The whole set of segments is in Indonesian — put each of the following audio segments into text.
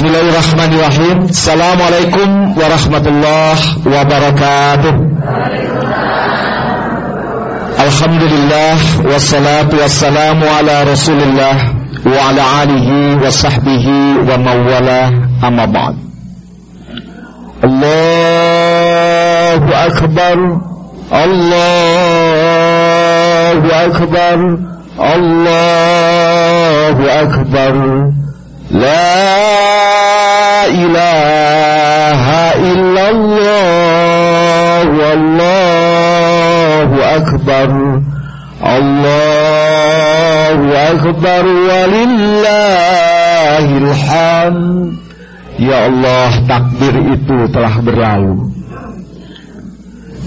Bismillahirrahmanirrahim Assalamualaikum warahmatullahi wabarakatuh Alhamdulillah Wassalatu wassalamu ala rasulillah Wa ala alihi wa sahbihi wa mawala Amma ba'd Allahu Akbar Allahu Akbar Allahu Akbar لا إله إلا الله والله أكبر الله أكبر ولله الحمد Ya Allah takbir itu telah berlalu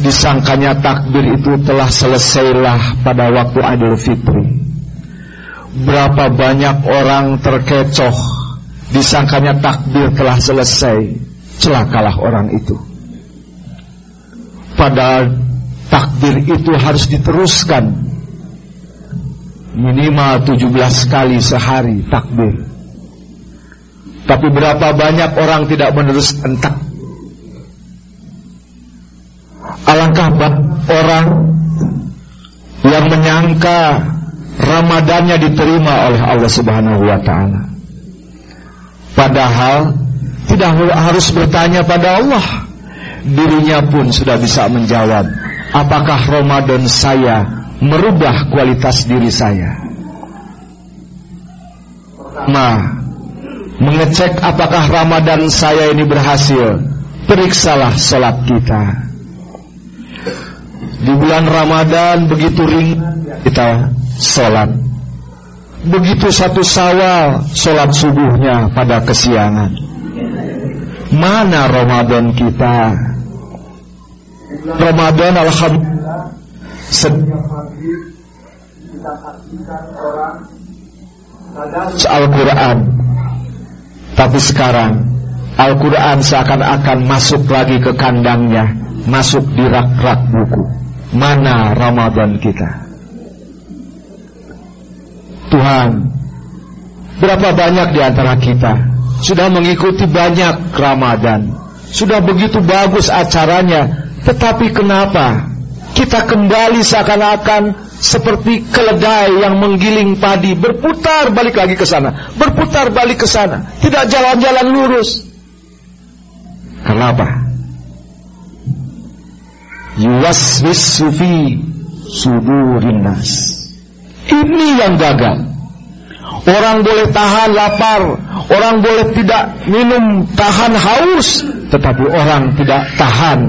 Disangkanya takbir itu telah selesailah pada waktu Idul Fitri Berapa banyak orang terkecoh Disangkanya takbir telah selesai Celakalah orang itu. Padahal takbir itu harus diteruskan. Minimal 17 kali sehari takbir. Tapi berapa banyak orang tidak meneruskan takbir Alangkah orang yang menyangka Ramadannya diterima oleh Allah Subhanahu wa taala. Padahal tidak harus bertanya pada Allah. Dirinya pun sudah bisa menjawab, apakah Ramadan saya merubah kualitas diri saya? Ma, mengecek apakah Ramadan saya ini berhasil. Periksalah sholat kita. Di bulan Ramadan begitu ringan kita sholat. Begitu satu sawal sholat subuhnya pada kesiangan. Mana Ramadan kita? Ramadan Alhamdulillah Al-Quran Tapi sekarang Al-Quran seakan-akan masuk lagi ke kandangnya Masuk di rak-rak buku Mana Ramadan kita Tuhan. Berapa banyak di antara kita Sudah mengikuti banyak Ramadan. Sudah begitu bagus acaranya. Tetapi kenapa Kita kembali seakan-akan Seperti keledai yang menggiling padi Berputar balik lagi ke sana Berputar balik ke sana Tidak jalan-jalan lurus. Kenapa? Yuwaswis sufi Sudurinas ini yang gagal. Orang boleh tahan lapar, orang boleh tidak minum tahan haus, tetapi orang tidak tahan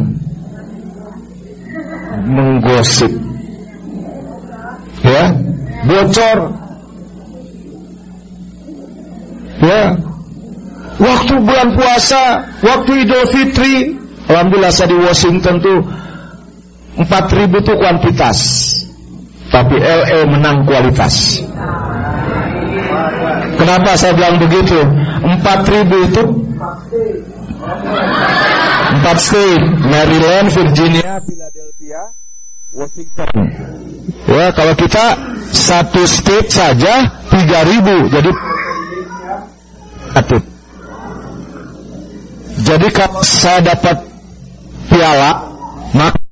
menggosip. Ya, bocor. Ya. Waktu bulan puasa, waktu Idul Fitri, alhamdulillah saya di Washington tuh 4000 itu kuantitas. Tapi LE menang kualitas. Kenapa saya bilang begitu? 4000 itu 4 state Maryland, Virginia, Philadelphia, Washington. Ya kalau kita satu state saja 3000 Jadi satu. Jadi kalau saya dapat piala Maka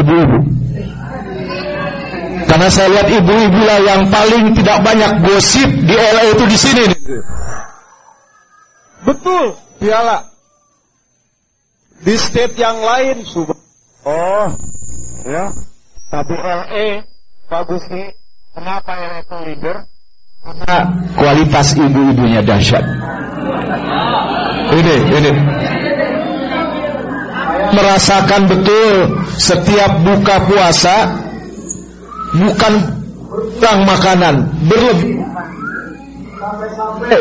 ibu-ibu karena saya lihat ibu-ibu lah yang paling tidak banyak gosip di LA itu di sini. Betul, piala. Di state yang lain, subah. Oh, ya. Tapi LA bagus nih. Kenapa LA itu leader? Karena kualitas ibu-ibunya dahsyat. Ini, ini. Merasakan betul setiap buka puasa bukan kurang makanan berlebih.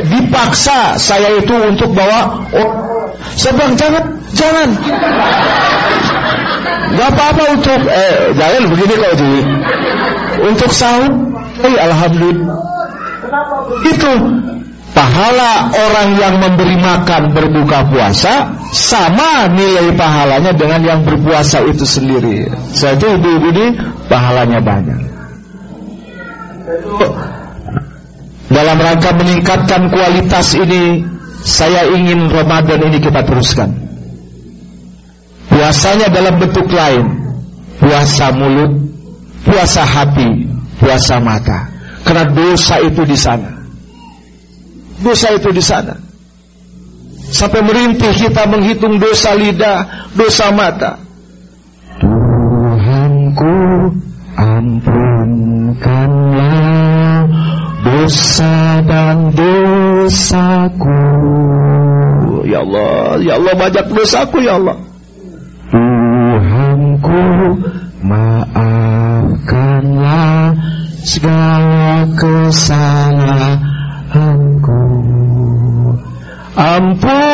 Dipaksa saya itu untuk bawa oh, saya bilang jangan jangan. Nggak apa-apa untuk eh jangan begini kok jadi untuk sahur eh, alhamdulillah. Itu pahala orang yang memberi makan berbuka puasa sama nilai pahalanya dengan yang berpuasa itu sendiri. Jadi ibu-ibu ini pahalanya banyak. dalam rangka meningkatkan kualitas ini, saya ingin Ramadan ini kita teruskan. Puasanya dalam bentuk lain, puasa mulut, puasa hati, puasa mata. Karena dosa itu di sana. Dosa itu di sana. Sampai merintih kita menghitung dosa lidah, dosa mata. Tuhanku ampunkanlah dosa dan dosaku. Ya Allah, ya Allah banyak dosaku ya Allah. Tuhanku maafkanlah segala kesalahanku. Ampunkanlah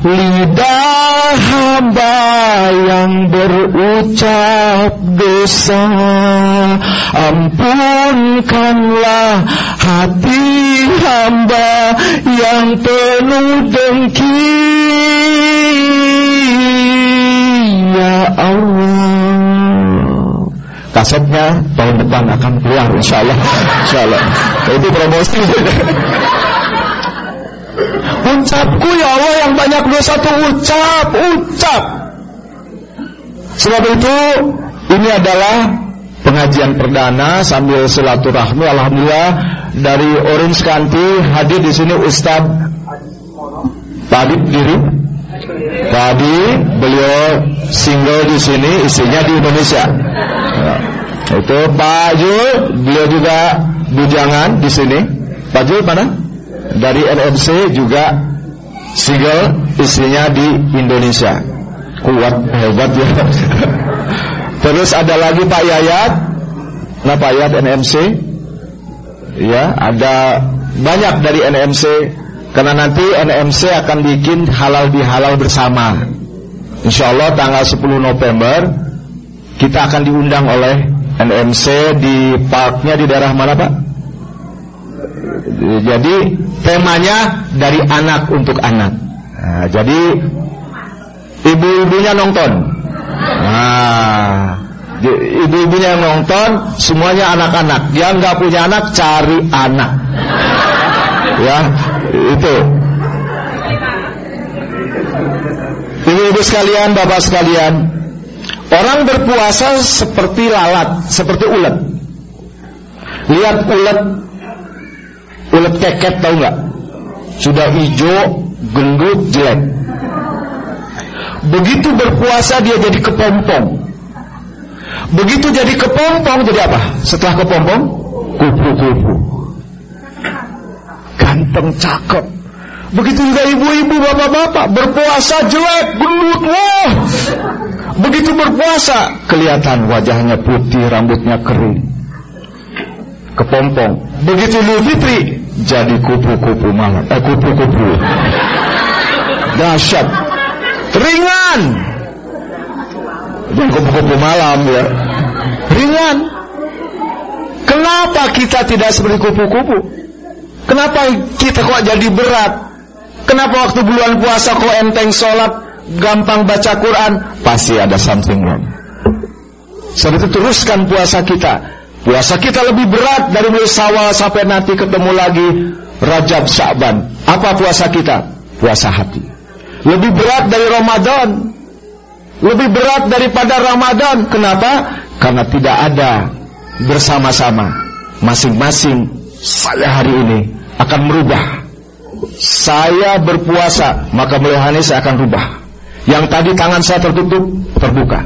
lidah hamba yang berucap dosa. Ampunkanlah hati hamba yang penuh dengki. Ya Allah Kasetnya tahun depan akan keluar insya Allah Insya Allah Itu promosi Ucapku ya Allah yang banyak dosa tuh ucap, ucap. Sebab itu ini adalah pengajian perdana sambil silaturahmi. Alhamdulillah dari Orange County hadir di sini Ustaz Tadi diri. Tadi beliau single di sini, istrinya di Indonesia. Ya. Itu Pak Jul, beliau juga bujangan di sini. Pak Jul mana? dari NMC juga single istrinya di Indonesia kuat hebat ya terus ada lagi Pak Yayat nah Pak Yayat NMC ya ada banyak dari NMC karena nanti NMC akan bikin halal bihalal bersama Insya Allah tanggal 10 November kita akan diundang oleh NMC di parknya di daerah mana Pak? Jadi temanya dari anak untuk anak. Nah, jadi ibu-ibunya nonton. Nah, ibu-ibunya nonton, semuanya anak-anak. Dia nggak punya anak, cari anak. Ya, itu. Ibu-ibu sekalian, bapak sekalian, orang berpuasa seperti lalat, seperti ulat. Lihat ulat ulet keket tahu nggak? Sudah hijau, gendut, jelek. Begitu berpuasa dia jadi kepompong. Begitu jadi kepompong jadi apa? Setelah kepompong, kupu-kupu. Ganteng, cakep. Begitu juga ibu-ibu, bapak-bapak berpuasa jelek, gendut, wah. Begitu berpuasa kelihatan wajahnya putih, rambutnya kering kepompong. Begitu Idul Fitri jadi kupu-kupu malam. Eh kupu-kupu. Dahsyat. Ringan. Dan kupu-kupu malam ya. Ringan. Kenapa kita tidak seperti kupu-kupu? Kenapa kita kok jadi berat? Kenapa waktu bulan puasa kok enteng sholat, gampang baca Quran? Pasti ada something wrong. Sebab itu teruskan puasa kita Puasa kita lebih berat dari mulai sawal sampai nanti ketemu lagi Rajab Sya'ban. Apa puasa kita? Puasa hati. Lebih berat dari Ramadan. Lebih berat daripada Ramadan. Kenapa? Karena tidak ada bersama-sama. Masing-masing saya hari ini akan merubah. Saya berpuasa, maka ini saya akan rubah. Yang tadi tangan saya tertutup, terbuka.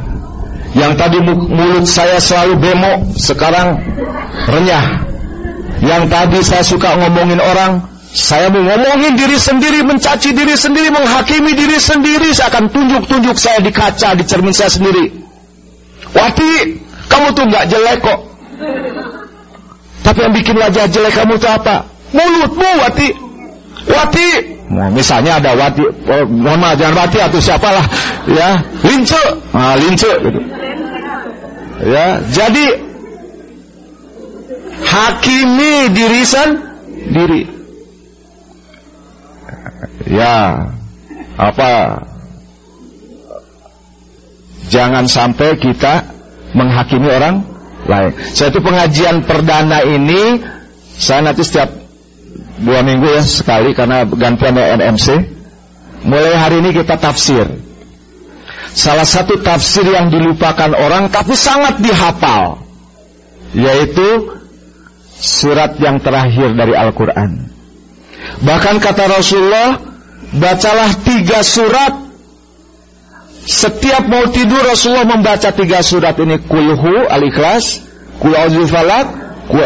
Yang tadi mulut saya selalu bemo, sekarang renyah. Yang tadi saya suka ngomongin orang, saya mau ngomongin diri sendiri, mencaci diri sendiri, menghakimi diri sendiri. Saya akan tunjuk-tunjuk saya di kaca, di cermin saya sendiri. Wati, kamu tuh nggak jelek kok. Tapi yang bikin wajah jelek kamu tuh apa? Mulutmu, Wati. Wati, Nah, misalnya ada wati, oh, jangan wati atau siapalah, ya, lince, nah, lince, gitu. Ya, jadi hakimi diri diri. Ya, apa? Jangan sampai kita menghakimi orang lain. Satu pengajian perdana ini Saya nanti setiap dua minggu ya sekali karena gantian NMC. Mulai hari ini kita tafsir. Salah satu tafsir yang dilupakan orang tapi sangat dihafal yaitu surat yang terakhir dari Al-Quran. Bahkan kata Rasulullah, bacalah tiga surat. Setiap mau tidur Rasulullah membaca tiga surat ini kulhu al-ikhlas, kul falak, kul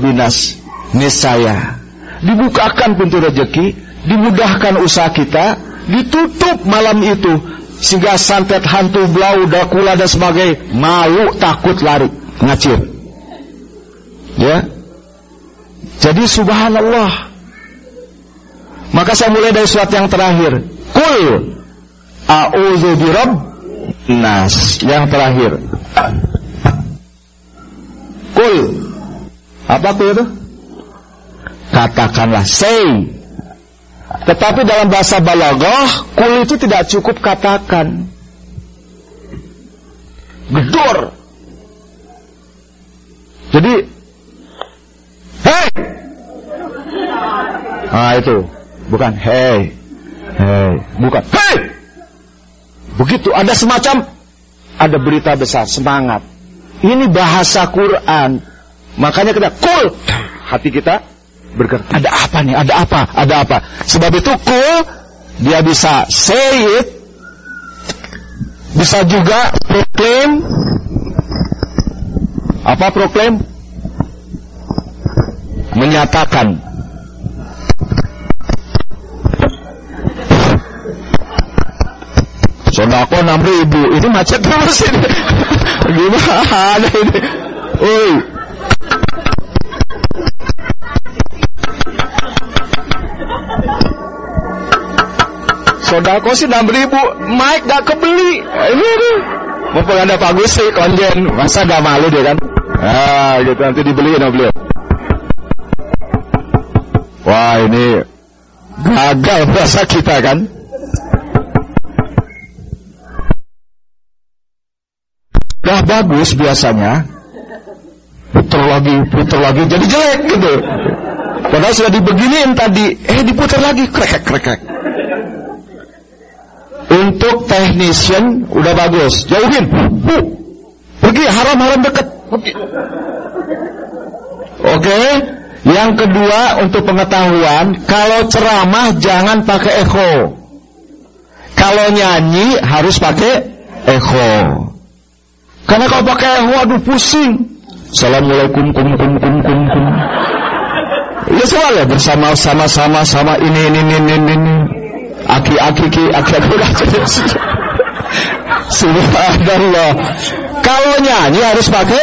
binas. Niscaya dibukakan pintu rezeki, dimudahkan usaha kita, ditutup malam itu sehingga santet hantu blau dakula dan sebagai malu takut lari ngacir. Ya. Jadi subhanallah. Maka saya mulai dari surat yang terakhir. Kul a'udzu birabb nas. Yang terakhir. Kul apa kul itu katakanlah say. Tetapi dalam bahasa balaghah kul itu tidak cukup katakan. Gedor jadi hei ah itu. Bukan hei hei bukan hei begitu ada semacam ada berita besar semangat. Ini bahasa Quran. Makanya kita kul hati kita bergerak. Ada apa nih? Ada apa? Ada apa? Sebab itu cool dia bisa say it bisa juga proclaim apa proclaim menyatakan Sodako enam ribu ini macet terus ini gimana ini? Oi, Sodako sih enam ribu, Mike gak kebeli. Ini nih. Mumpung ada Pak Gusi, konjen. Masa gak malu dia kan? Ah, gitu nanti dibeli sama beliau. Wah ini gagal bahasa kita kan? Dah bagus biasanya putar lagi, putar lagi jadi jelek gitu. Padahal sudah dibeginiin tadi, eh diputar lagi, krek krek. Untuk technician udah bagus. Jauhin. Bu. Pergi haram-haram dekat. Oke. Okay. Yang kedua untuk pengetahuan, kalau ceramah jangan pakai echo. Kalau nyanyi harus pakai echo. Karena kalau pakai echo aduh pusing. Assalamualaikum kum kum kum kum kum. Ya soalnya bersama sama sama sama ini ini ini ini. ini aki-aki ki aki-aki Subhanallah. Kalau nyanyi harus pakai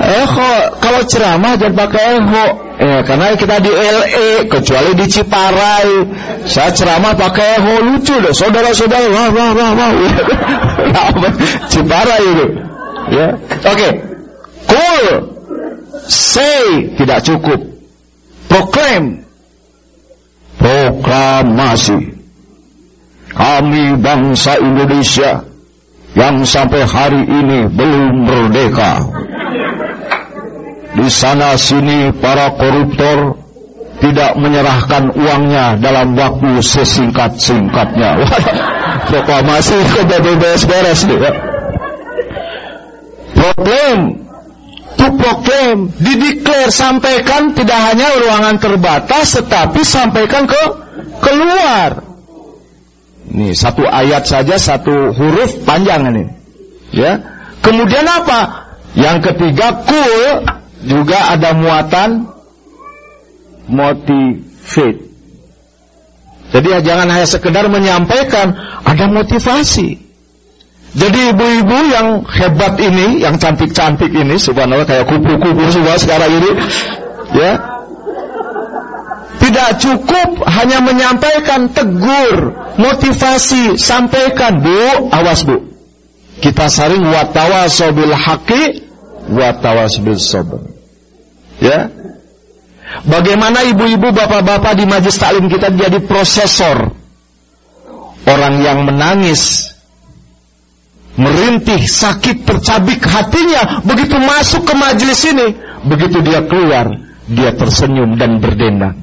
echo. Kalau ceramah jangan pakai echo. Eh, karena kita di LE, kecuali di Ciparai. Saya ceramah pakai echo lucu deh. Saudara-saudara, wah wah wah wah. Ciparai itu. Ya. Oke. Okay. Cool. Say tidak cukup. Proclaim. Proklamasi kami bangsa Indonesia yang sampai hari ini belum merdeka. Di sana sini para koruptor tidak menyerahkan uangnya dalam waktu sesingkat-singkatnya. Proklamasi kok beres-beres nih to proclaim, dideklar, sampaikan tidak hanya ruangan terbatas tetapi sampaikan ke keluar. Nih satu ayat saja satu huruf panjang ini. Ya. Kemudian apa? Yang ketiga kul juga ada muatan motivate. Jadi jangan hanya sekedar menyampaikan, ada motivasi. Jadi ibu-ibu yang hebat ini, yang cantik-cantik ini, subhanallah kayak kupu-kupu semua sekarang ini, ya, tidak cukup hanya menyampaikan tegur, motivasi, sampaikan, Bu, awas Bu. Kita saring watawasobil haki, watawasobil sabr. Ya. Bagaimana ibu-ibu, bapak-bapak di majlis taklim kita jadi prosesor. Orang yang menangis, merintih, sakit, tercabik hatinya, begitu masuk ke majlis ini, begitu dia keluar, dia tersenyum dan berdendang.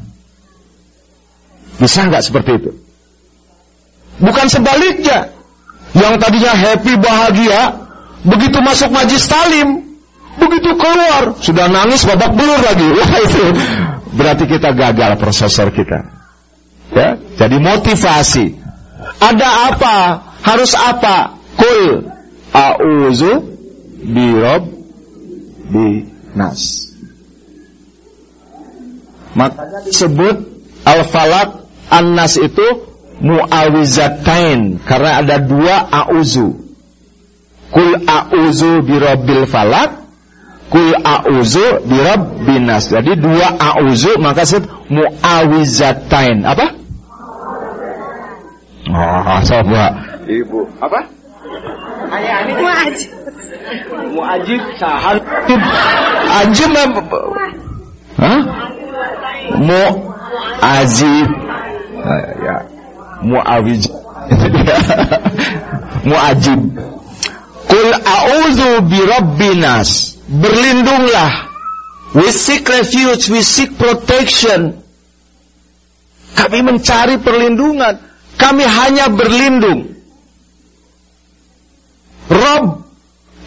Bisa nggak seperti itu? Bukan sebaliknya. Yang tadinya happy, bahagia, begitu masuk majlis talim, begitu keluar, sudah nangis babak belur lagi. Wah itu berarti kita gagal prosesor kita. Ya, jadi motivasi. Ada apa? Harus apa? Kul a'udzu birob bi nas. Makanya disebut al-falak an-nas itu muawizatain karena ada dua a'uzu. Kul a'uzu birabbil falak, kul a'uzu birabbin nas. Jadi dua a'uzu maka disebut muawizatain. Apa? Oh, coba. Ibu. Apa? Ayah ini. Muajib. Muajib sahan. Ajib Hah? Mu azib. Ah, ya. Muawij. Muajib. Kul a'udzu bi rabbinas. Berlindunglah. We seek refuge, we seek protection. Kami mencari perlindungan. Kami hanya berlindung. Rob.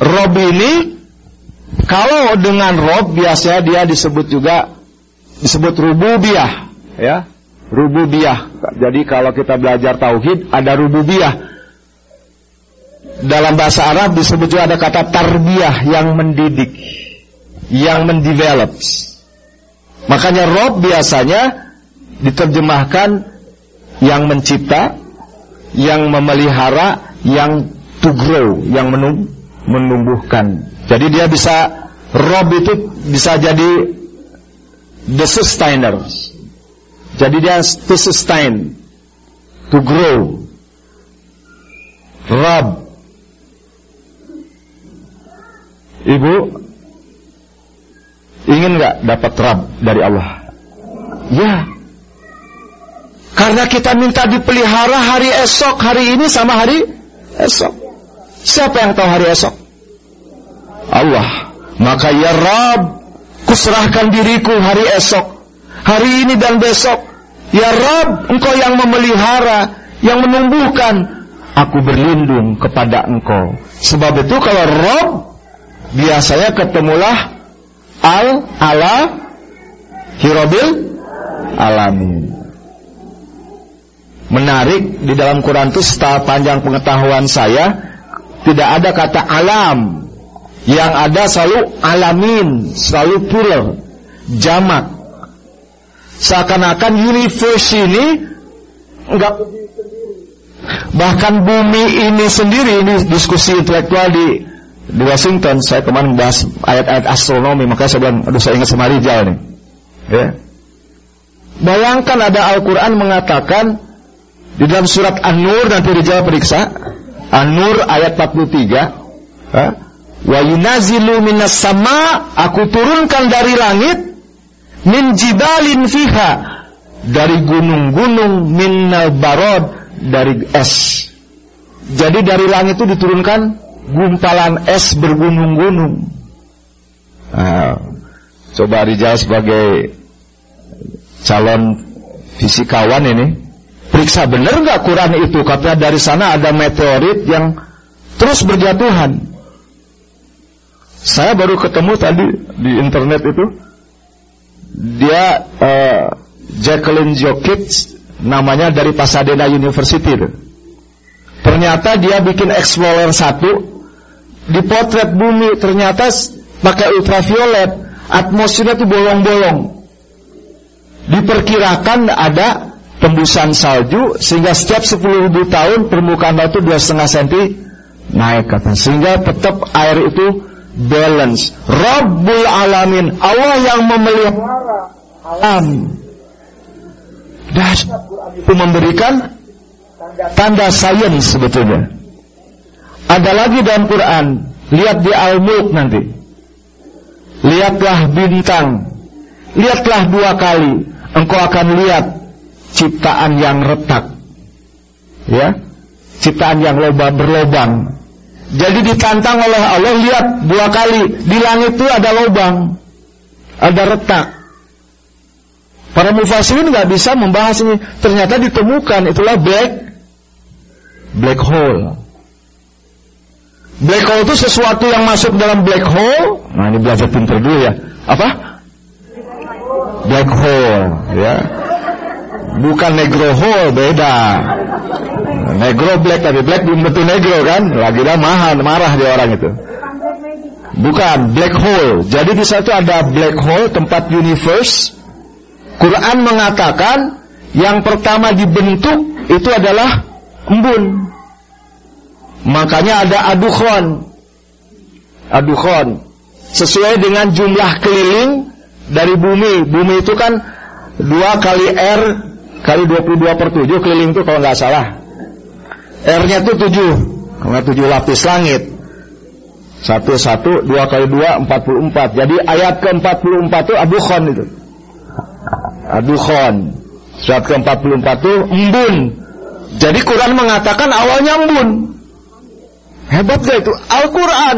Rob ini kalau dengan Rob biasanya dia disebut juga disebut rububiyah, ya. Rububiyah. Jadi kalau kita belajar tauhid ada rububiyah. Dalam bahasa Arab disebut juga ada kata tarbiyah yang mendidik, yang mendevelop. Makanya Rob biasanya diterjemahkan yang mencipta, yang memelihara, yang to grow, yang menum menumbuhkan. Jadi dia bisa Rob itu bisa jadi the sustainer. Jadi dia to sustain, to grow. Rob. Ibu ingin nggak dapat Rob dari Allah? Ya. Karena kita minta dipelihara hari esok, hari ini sama hari esok. Siapa yang tahu hari esok? Allah. Maka ya Rab, kuserahkan diriku hari esok, hari ini dan besok. Ya Rab, engkau yang memelihara, yang menumbuhkan. Aku berlindung kepada engkau. Sebab itu kalau Rab, biasanya ketemulah al ala hirobil alamin. Menarik di dalam Quran itu setelah panjang pengetahuan saya tidak ada kata alam. Yang ada selalu alamin selalu plural jamak. Seakan-akan universe ini enggak bahkan bumi ini sendiri ini diskusi intelektual di di Washington. Saya kemarin bahas ayat-ayat astronomi maka saya bilang aduh saya ingat sama Rijal nih. Ya. Bayangkan ada Al-Quran mengatakan di dalam surat An-Nur nanti Rijal periksa An-Nur ayat 43 ha? Wa yunazilu minas sama Aku turunkan dari langit Min jibalin fiha Dari gunung-gunung Minnal barod Dari es. Jadi dari langit itu diturunkan Gumpalan es bergunung-gunung. Nah, Coba Rijal sebagai Calon fisikawan ini Periksa benar nggak Quran itu Katanya dari sana ada meteorit yang Terus berjatuhan saya baru ketemu tadi di internet itu dia uh, Jacqueline Jokic namanya dari Pasadena University. Ternyata dia bikin Explorer 1 di potret bumi ternyata pakai ultraviolet atmosfernya itu bolong-bolong. Diperkirakan ada tembusan salju sehingga setiap 10.000 tahun permukaan laut itu 2,5 cm naik katanya. Sehingga tetap air itu balance. Rabbul alamin, Allah yang memelihara alam. Dan itu memberikan tanda sains sebetulnya. Ada lagi dalam Quran, lihat di Al-Mulk nanti. Lihatlah bintang. Lihatlah dua kali. Engkau akan lihat ciptaan yang retak. Ya. Ciptaan yang loba berlobang jadi ditantang oleh Allah lihat dua kali di langit itu ada lubang, ada retak. Para mufassirin nggak bisa membahas ini. Ternyata ditemukan itulah black black hole. Black hole itu sesuatu yang masuk dalam black hole. Nah ini belajar pinter dulu ya. Apa? Black hole, ya. Bukan negro hole, beda. Negro black tapi black belum tentu negro kan? Lagi dah mahal, marah dia orang itu. Bukan black hole. Jadi di situ ada black hole tempat universe Quran mengatakan yang pertama dibentuk itu adalah embun. Makanya ada adukhon. Adukhon. Sesuai dengan jumlah keliling dari bumi. Bumi itu kan dua kali R kali 22 per 7 keliling itu kalau nggak salah. R-nya itu 7. Karena 7 lapis langit. Satu satu dua kali dua empat puluh empat. Jadi ayat ke empat puluh empat itu itu. Adukhon. Surat ke-44 itu embun. Jadi Quran mengatakan awalnya embun. Hebat gak itu? Al-Quran.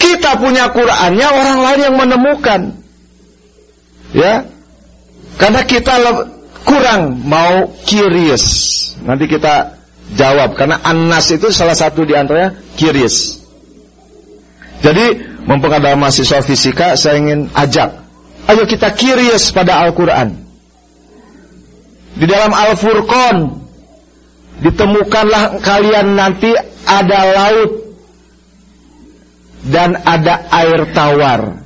Kita punya Qurannya orang lain yang menemukan. Ya. Karena kita kurang mau curious. Nanti kita jawab. Karena Anas itu salah satu di antaranya curious. Jadi, mumpung ada mahasiswa fisika, saya ingin ajak Ayo kita curious pada Al-Quran. Di dalam Al-Furqan ditemukanlah kalian nanti ada laut dan ada air tawar.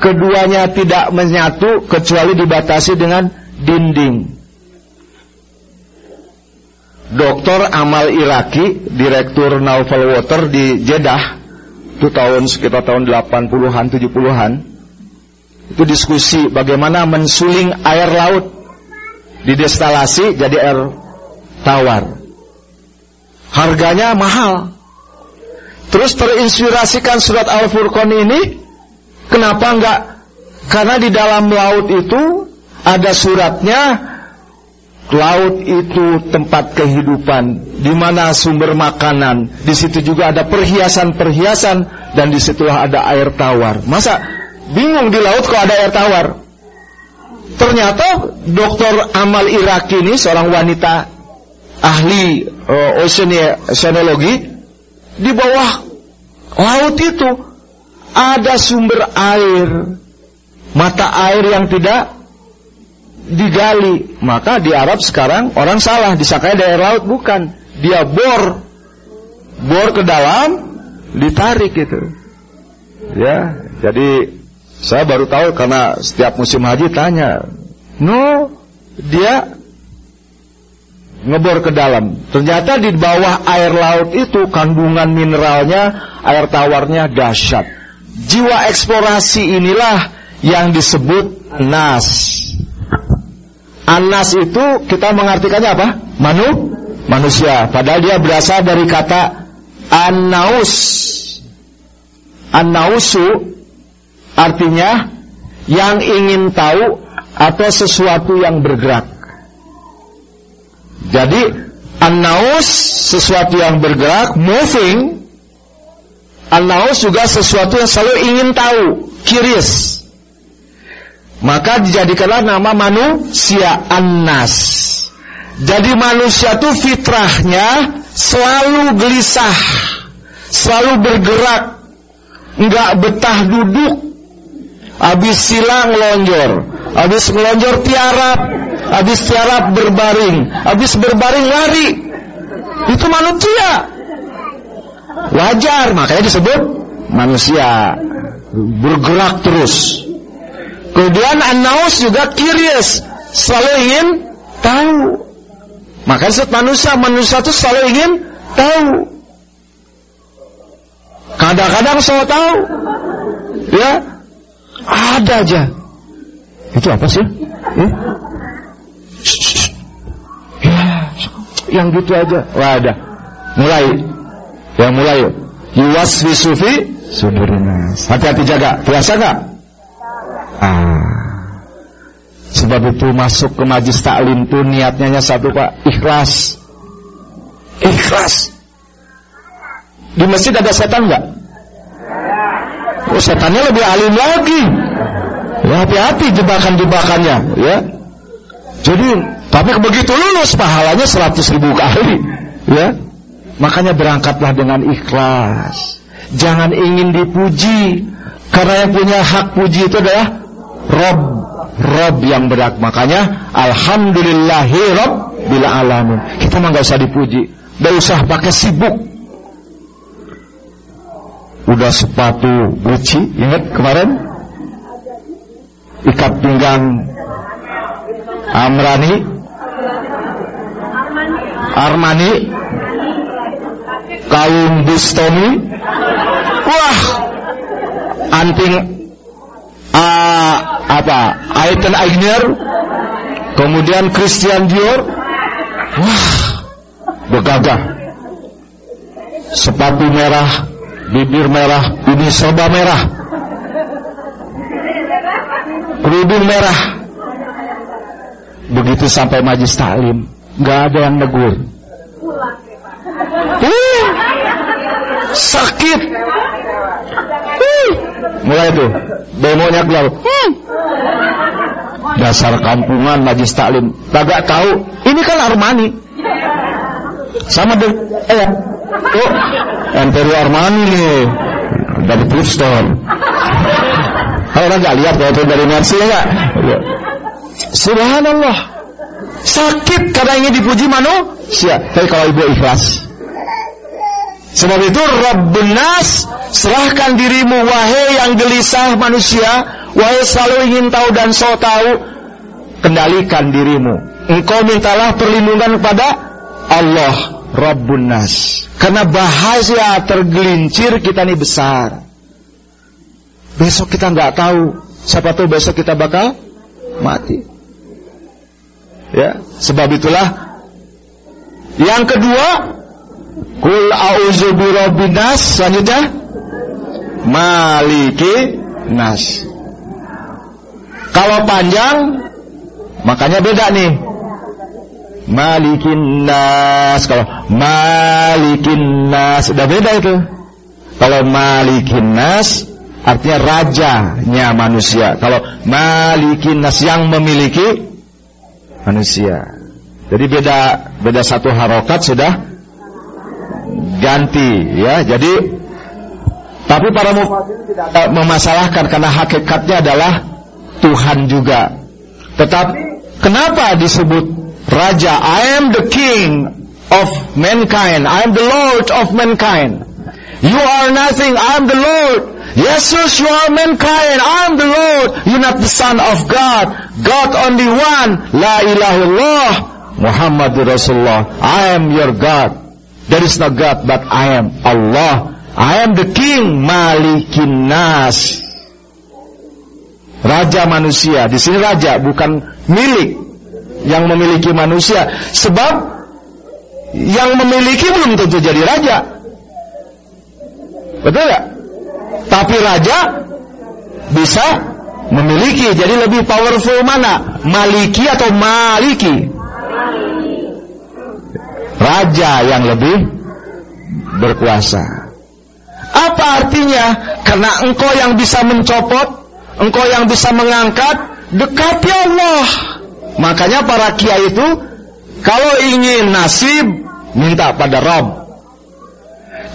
Keduanya tidak menyatu kecuali dibatasi dengan dinding. Dr. Amal Iraki, Direktur Naval Water di Jeddah, itu tahun sekitar tahun 80-an, 70-an, itu diskusi bagaimana mensuling air laut didestalasi jadi air tawar. Harganya mahal. Terus terinspirasikan surat Al-Furqan ini kenapa enggak? Karena di dalam laut itu ada suratnya laut itu tempat kehidupan di mana sumber makanan. Di situ juga ada perhiasan-perhiasan dan di situlah ada air tawar. Masa Bingung di laut kok ada air tawar. Ternyata dokter Amal Iraki ini seorang wanita ahli uh, oceanologi di bawah laut itu ada sumber air. Mata air yang tidak digali maka di Arab sekarang orang salah disangka ada air laut bukan dia bor bor ke dalam ditarik itu ya jadi saya baru tahu karena setiap musim haji tanya. No, dia ngebor ke dalam. Ternyata di bawah air laut itu kandungan mineralnya, air tawarnya dahsyat. Jiwa eksplorasi inilah yang disebut nas. Anas itu kita mengartikannya apa? Manu, manusia. Padahal dia berasal dari kata anaus. Anausu Artinya yang ingin tahu atau sesuatu yang bergerak. Jadi anaus sesuatu yang bergerak, moving. Anaus juga sesuatu yang selalu ingin tahu, curious. Maka dijadikanlah nama manusia Anas. Jadi manusia itu fitrahnya selalu gelisah, selalu bergerak, nggak betah duduk, Habis silang lonjor Habis melonjor tiarap Habis tiarap berbaring Habis berbaring lari. Itu manusia. Wajar Makanya disebut manusia. Bergerak terus Kemudian anaus juga curious Selalu ingin tahu Makanya disebut manusia Manusia itu selalu ingin tahu Kadang-kadang selalu tahu Ya ada aja. Itu apa sih? Eh? Ya, yang gitu aja. Wah ada. Mulai. Yang mulai. Yuwas wisufi sudurinas. Hati-hati jaga. Puasa nggak? Ah. Sebab itu masuk ke majlis taklim itu niatnya hanya satu pak, ikhlas. Ikhlas. Di masjid ada setan nggak? Oh, setannya lebih alim lagi. Ya hati-hati jebakan-jebakannya, ya. Jadi, tapi begitu lulus pahalanya seratus ribu kali, ya. Makanya berangkatlah dengan ikhlas. Jangan ingin dipuji, karena yang punya hak puji itu adalah Rob, Rob yang berat. Makanya, Alhamdulillahi Rob bila alamin. Kita mah nggak usah dipuji, nggak usah pakai sibuk. Udah sepatu Gucci, ingat kemarin? ikat pinggang Amrani Armani kaum Bustomi wah anting uh, apa Aiten Aigner kemudian Christian Dior wah begagah sepatu merah bibir merah ini serba merah kerudung merah. Begitu sampai majlis taklim, nggak ada yang negur. Uh, sakit. Mulai itu, demonya keluar. Dasar kampungan majlis taklim, kagak tahu. Ini kan Armani. Sama deh, eh, oh, Emperio Armani nih dari thrift store. Kalau orang nggak lihat kalau itu dari enggak? Ya. Subhanallah. Sakit karena ingin dipuji manusia. Tapi kalau ibu ikhlas. Sebab itu Rabbun Nas serahkan dirimu wahai yang gelisah manusia, wahai selalu ingin tahu dan so tahu, kendalikan dirimu. Engkau mintalah perlindungan kepada Allah Rabbun Nas. Karena bahaya tergelincir kita ini besar. Besok kita nggak tahu. Siapa tahu besok kita bakal mati. Ya, sebab itulah yang kedua, kul auzu birabbinas, selanjutnya maliki nas. Kalau panjang makanya beda nih. Malikin nas kalau malikin nas udah beda itu. Kalau malikin nas Artinya rajanya manusia. Kalau malikin nas yang memiliki manusia. Jadi beda beda satu harokat sudah ganti ya. Jadi tapi para tidak memasalahkan karena hakikatnya adalah Tuhan juga. Tetapi kenapa disebut raja? I am the king of mankind. I am the lord of mankind. You are nothing. I am the lord. Jesus, you are mankind. I am the Lord. You're not the Son of God. God only one. La ilaha illallah. Muhammad Rasulullah. I am your God. There is no God but I am Allah. I am the King Malikin Nas. Raja manusia. Di sini raja bukan milik yang memiliki manusia. Sebab yang memiliki belum tentu jadi raja. Betul ya? Tapi raja bisa memiliki. Jadi lebih powerful mana? Maliki atau maliki? Raja yang lebih berkuasa. Apa artinya? Karena engkau yang bisa mencopot, engkau yang bisa mengangkat, dekati Allah. Makanya para kiai itu kalau ingin nasib minta pada Rob.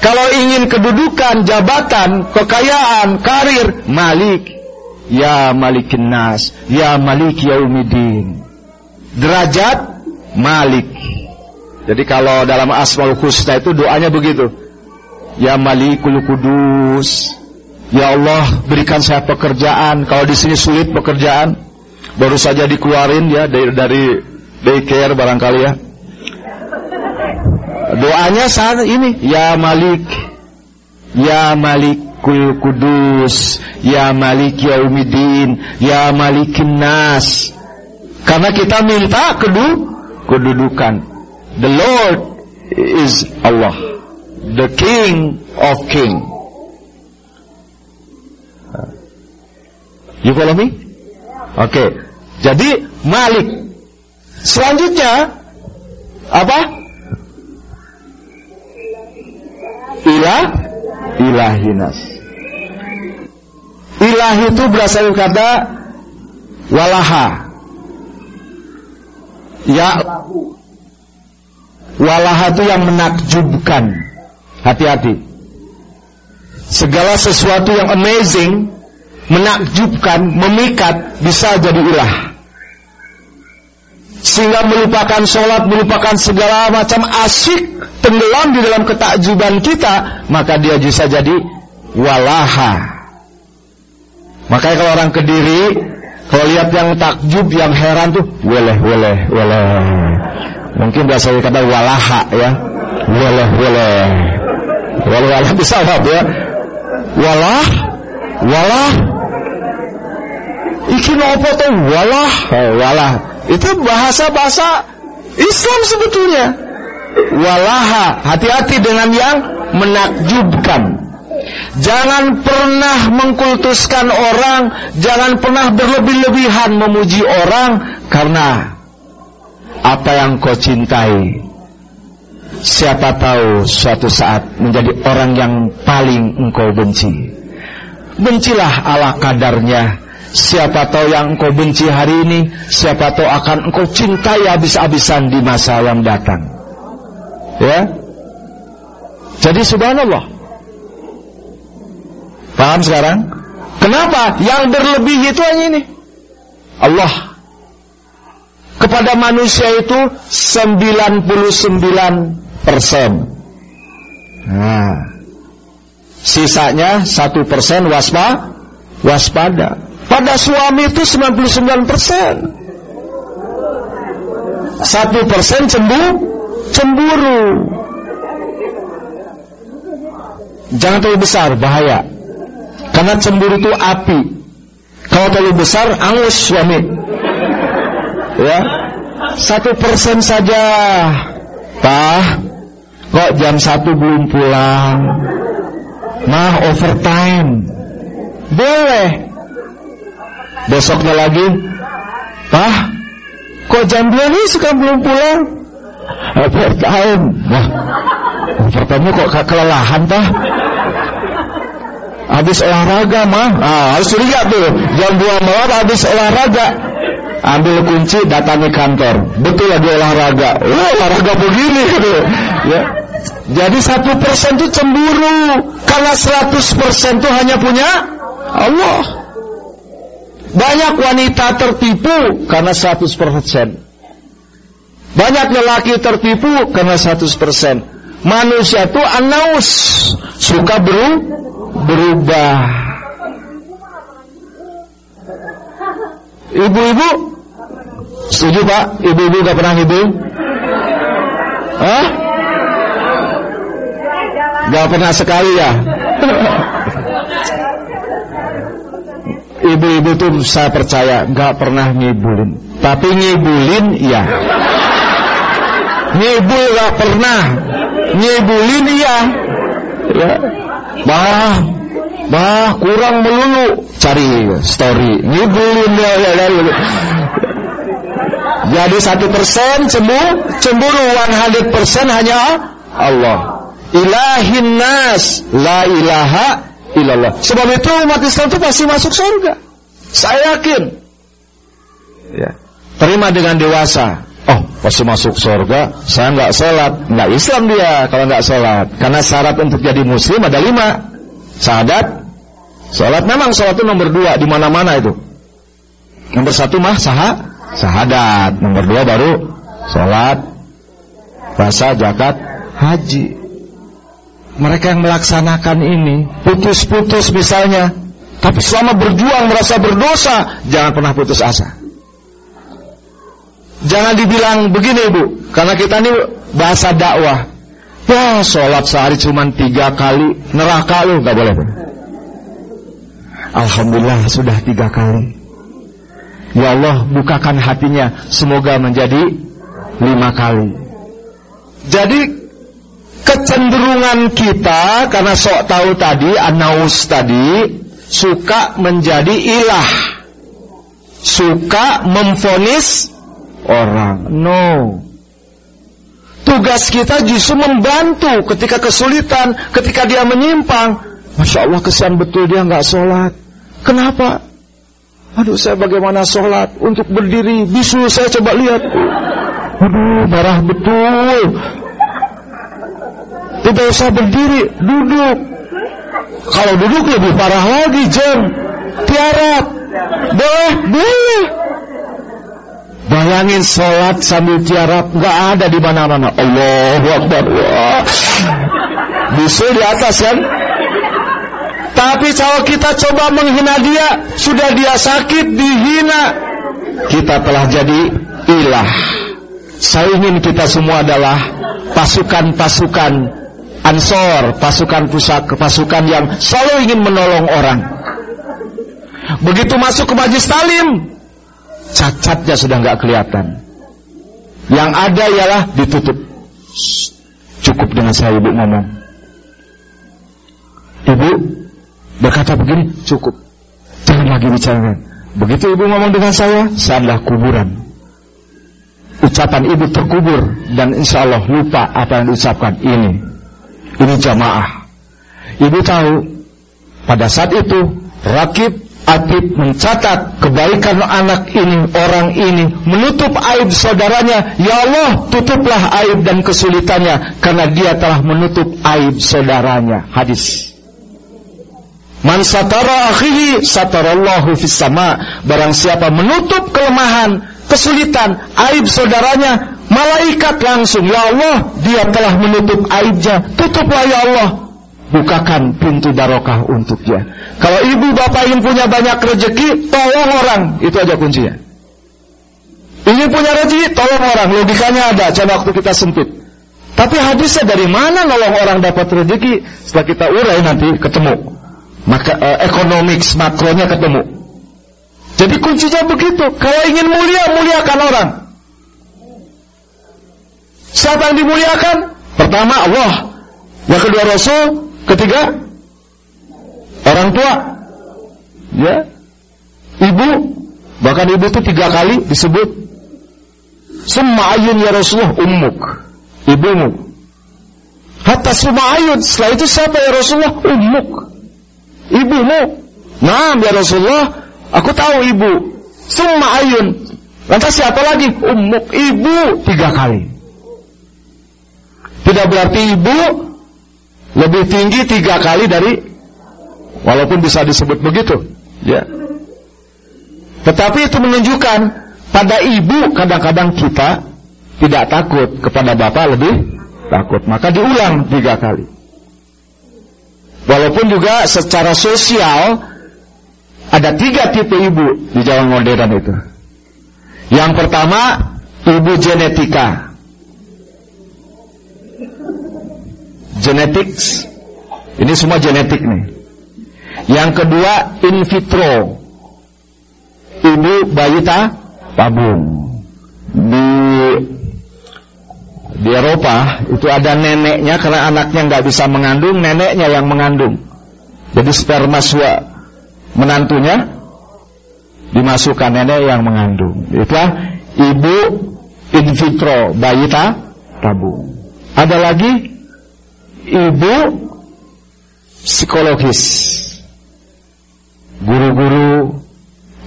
Kalau ingin kedudukan, jabatan, kekayaan, karir, Malik. Ya Malikin Nas, Ya Malik Yaumidin. Derajat Malik. Jadi kalau dalam Asmaul Husna itu doanya begitu. Ya Malikul Kudus. Ya Allah, berikan saya pekerjaan. Kalau di sini sulit pekerjaan, baru saja dikeluarin ya dari dari daycare barangkali ya. Doanya saat ini, Ya Malik, Ya Malikul Kudus, Ya Malik Yaumidin, Ya Malikin Nas. Karena kita minta kedu kedudukan. The Lord is Allah, the King of King. You follow me? Oke. Okay. Jadi Malik. Selanjutnya apa? ilah ilahinas. Ilah itu berasal dari kata Walaha. Ya Walaha itu yang menakjubkan. Hati-hati. Segala sesuatu yang amazing, menakjubkan, memikat, bisa jadi ilah. Sehingga melupakan sholat, melupakan segala macam asyik, tenggelam di dalam ketakjuban kita, maka dia bisa jadi walaha. Makanya kalau orang kediri, kalau lihat yang takjub, yang heran tuh, weleh, weleh, weleh. Mungkin biasa kata walaha ya. Weleh, weleh. Walau walah bisa ya. Walah, walah. Iki nopo tuh walah, oh, walah. Itu bahasa-bahasa Islam sebetulnya. Walaha, hati-hati dengan yang menakjubkan. Jangan pernah mengkultuskan orang, jangan pernah berlebih-lebihan memuji orang karena apa yang kau cintai. Siapa tahu suatu saat menjadi orang yang paling engkau benci. Bencilah ala kadarnya. Siapa tahu yang engkau benci hari ini, siapa tahu akan engkau cintai habis-habisan di masa yang datang. Ya. Jadi subhanallah. Paham sekarang? Kenapa? Yang berlebih itu hanya ini. Allah. Kepada manusia itu 99 persen. Nah, sisanya satu persen waspa, waspada. Pada suami itu 99 persen. Satu persen cemburu, cemburu. Jangan terlalu besar, bahaya. Karena cemburu itu api. Kalau terlalu besar, angus suami. Ya, satu persen saja. Pak, kok jam satu belum pulang? Mah overtime. Boleh. Besoknya lagi, Pak, kok jam dua nih suka belum pulang? Overtime. Wah, overtime kok kelelahan, Pak? habis olahraga mah ah, harus curiga tuh jam 2 malam habis olahraga ambil kunci datangi kantor. Betul lagi olahraga. Oh, olahraga begini gitu. Ya. Jadi satu persen itu cemburu. Karena seratus persen itu hanya punya Allah. Banyak wanita tertipu karena seratus persen. Banyak lelaki tertipu karena seratus persen. Manusia itu anaus suka beru berubah. Ibu-ibu Setuju pak? Ibu-ibu gak pernah ibu? Hah? Gak pernah sekali ya? Ibu-ibu tuh saya percaya gak pernah ngibulin Tapi ngibulin iya Ngibul gak pernah Ngibulin iya Ya Bah, bah kurang melulu cari story. Ngibulin ya, ya, ya, ya. Jadi satu persen cemburu, cemburu 100% hanya Allah. Ilahin nas, la ilaha illallah. Sebab itu umat Islam itu pasti masuk surga. Saya yakin. Ya. Terima dengan dewasa. Oh, pasti masuk surga. Saya nggak sholat, nggak Islam dia kalau nggak sholat. Karena syarat untuk jadi Muslim ada lima. Syahadat, sholat. Memang sholat itu nomor dua di mana-mana itu. Nomor satu mah sah, syahadat. Nomor dua baru sholat, puasa, zakat, haji. Mereka yang melaksanakan ini putus-putus misalnya, tapi selama berjuang merasa berdosa, jangan pernah putus asa. Jangan dibilang begini ibu, karena kita ini bahasa dakwah. Ya sholat sehari cuma tiga kali, neraka lu nggak boleh. Alhamdulillah sudah tiga kali. Ya Allah bukakan hatinya, semoga menjadi lima kali. Jadi kecenderungan kita karena sok tahu tadi, anaus tadi, suka menjadi ilah, suka memfonis orang. No. Tugas kita justru membantu ketika kesulitan, ketika dia menyimpang. Masya Allah kesian betul dia nggak sholat. Kenapa? Aduh saya bagaimana sholat Untuk berdiri bisu saya coba lihat Aduh marah betul Tidak usah berdiri Duduk Kalau duduk lebih parah lagi Jen Tiarap Boleh Boleh Bayangin sholat sambil tiarap nggak ada di mana-mana. Allahu Akbar. Wah. Bisul di atas kan? Tapi kalau kita coba menghina dia, sudah dia sakit, dihina. Kita telah jadi ilah. Saya ingin kita semua adalah pasukan-pasukan ansor, pasukan pusat, pasukan yang selalu ingin menolong orang. Begitu masuk ke majlis talim, cacatnya sudah nggak kelihatan. Yang ada ialah ditutup. Cukup dengan saya ibu ngomong. Ibu berkata begini, cukup. Jangan lagi bicara. Begitu ibu ngomong dengan saya, saya kuburan. Ucapan ibu terkubur dan insya Allah lupa apa yang diucapkan ini. Ini jamaah. Ibu tahu pada saat itu rakib Atib mencatat kebaikan anak ini, orang ini, menutup aib saudaranya. Ya Allah, tutuplah aib dan kesulitannya karena dia telah menutup aib saudaranya. Hadis. Man satara akhihi satarallahu fis sama. Barang siapa menutup kelemahan, kesulitan, aib saudaranya, malaikat langsung, ya Allah, dia telah menutup aibnya. Tutuplah ya Allah. Bukakan pintu barokah untuk dia. Kalau ibu bapak ingin punya banyak rezeki, tolong orang. Itu aja kuncinya. Ingin punya rezeki, tolong orang. Logikanya ada, coba waktu kita sempit. Tapi hadisnya dari mana nolong orang dapat rezeki? Setelah kita urai nanti ketemu maka uh, economics makronya ketemu. Jadi kuncinya begitu. Kalau ingin mulia, muliakan orang. Siapa yang dimuliakan? Pertama Allah. Yang kedua Rasul. Ketiga orang tua. Ya. Ibu. Bahkan ibu itu tiga kali disebut. Semua ayun ya Rasulullah ummuk. Ibumu. Hatta semua ayun. Setelah itu siapa ya Rasulullah? Ummuk ibumu. Nah, ya Rasulullah, aku tahu ibu. Summa ayun. Lantas siapa lagi? Ummuk, ibu tiga kali. Tidak berarti ibu lebih tinggi tiga kali dari walaupun bisa disebut begitu, ya. Tetapi itu menunjukkan pada ibu kadang-kadang kita tidak takut kepada bapak lebih takut. Maka diulang tiga kali. Walaupun juga secara sosial ada tiga tipe ibu di zaman modern itu. Yang pertama ibu genetika. Genetics. Ini semua genetik nih. Yang kedua in vitro. Ibu bayi tabung. Di di Eropa itu ada neneknya karena anaknya nggak bisa mengandung, neneknya yang mengandung. Jadi sperma sua menantunya dimasukkan nenek yang mengandung. Itulah ibu in vitro bayi tabung. Ada lagi ibu psikologis. Guru-guru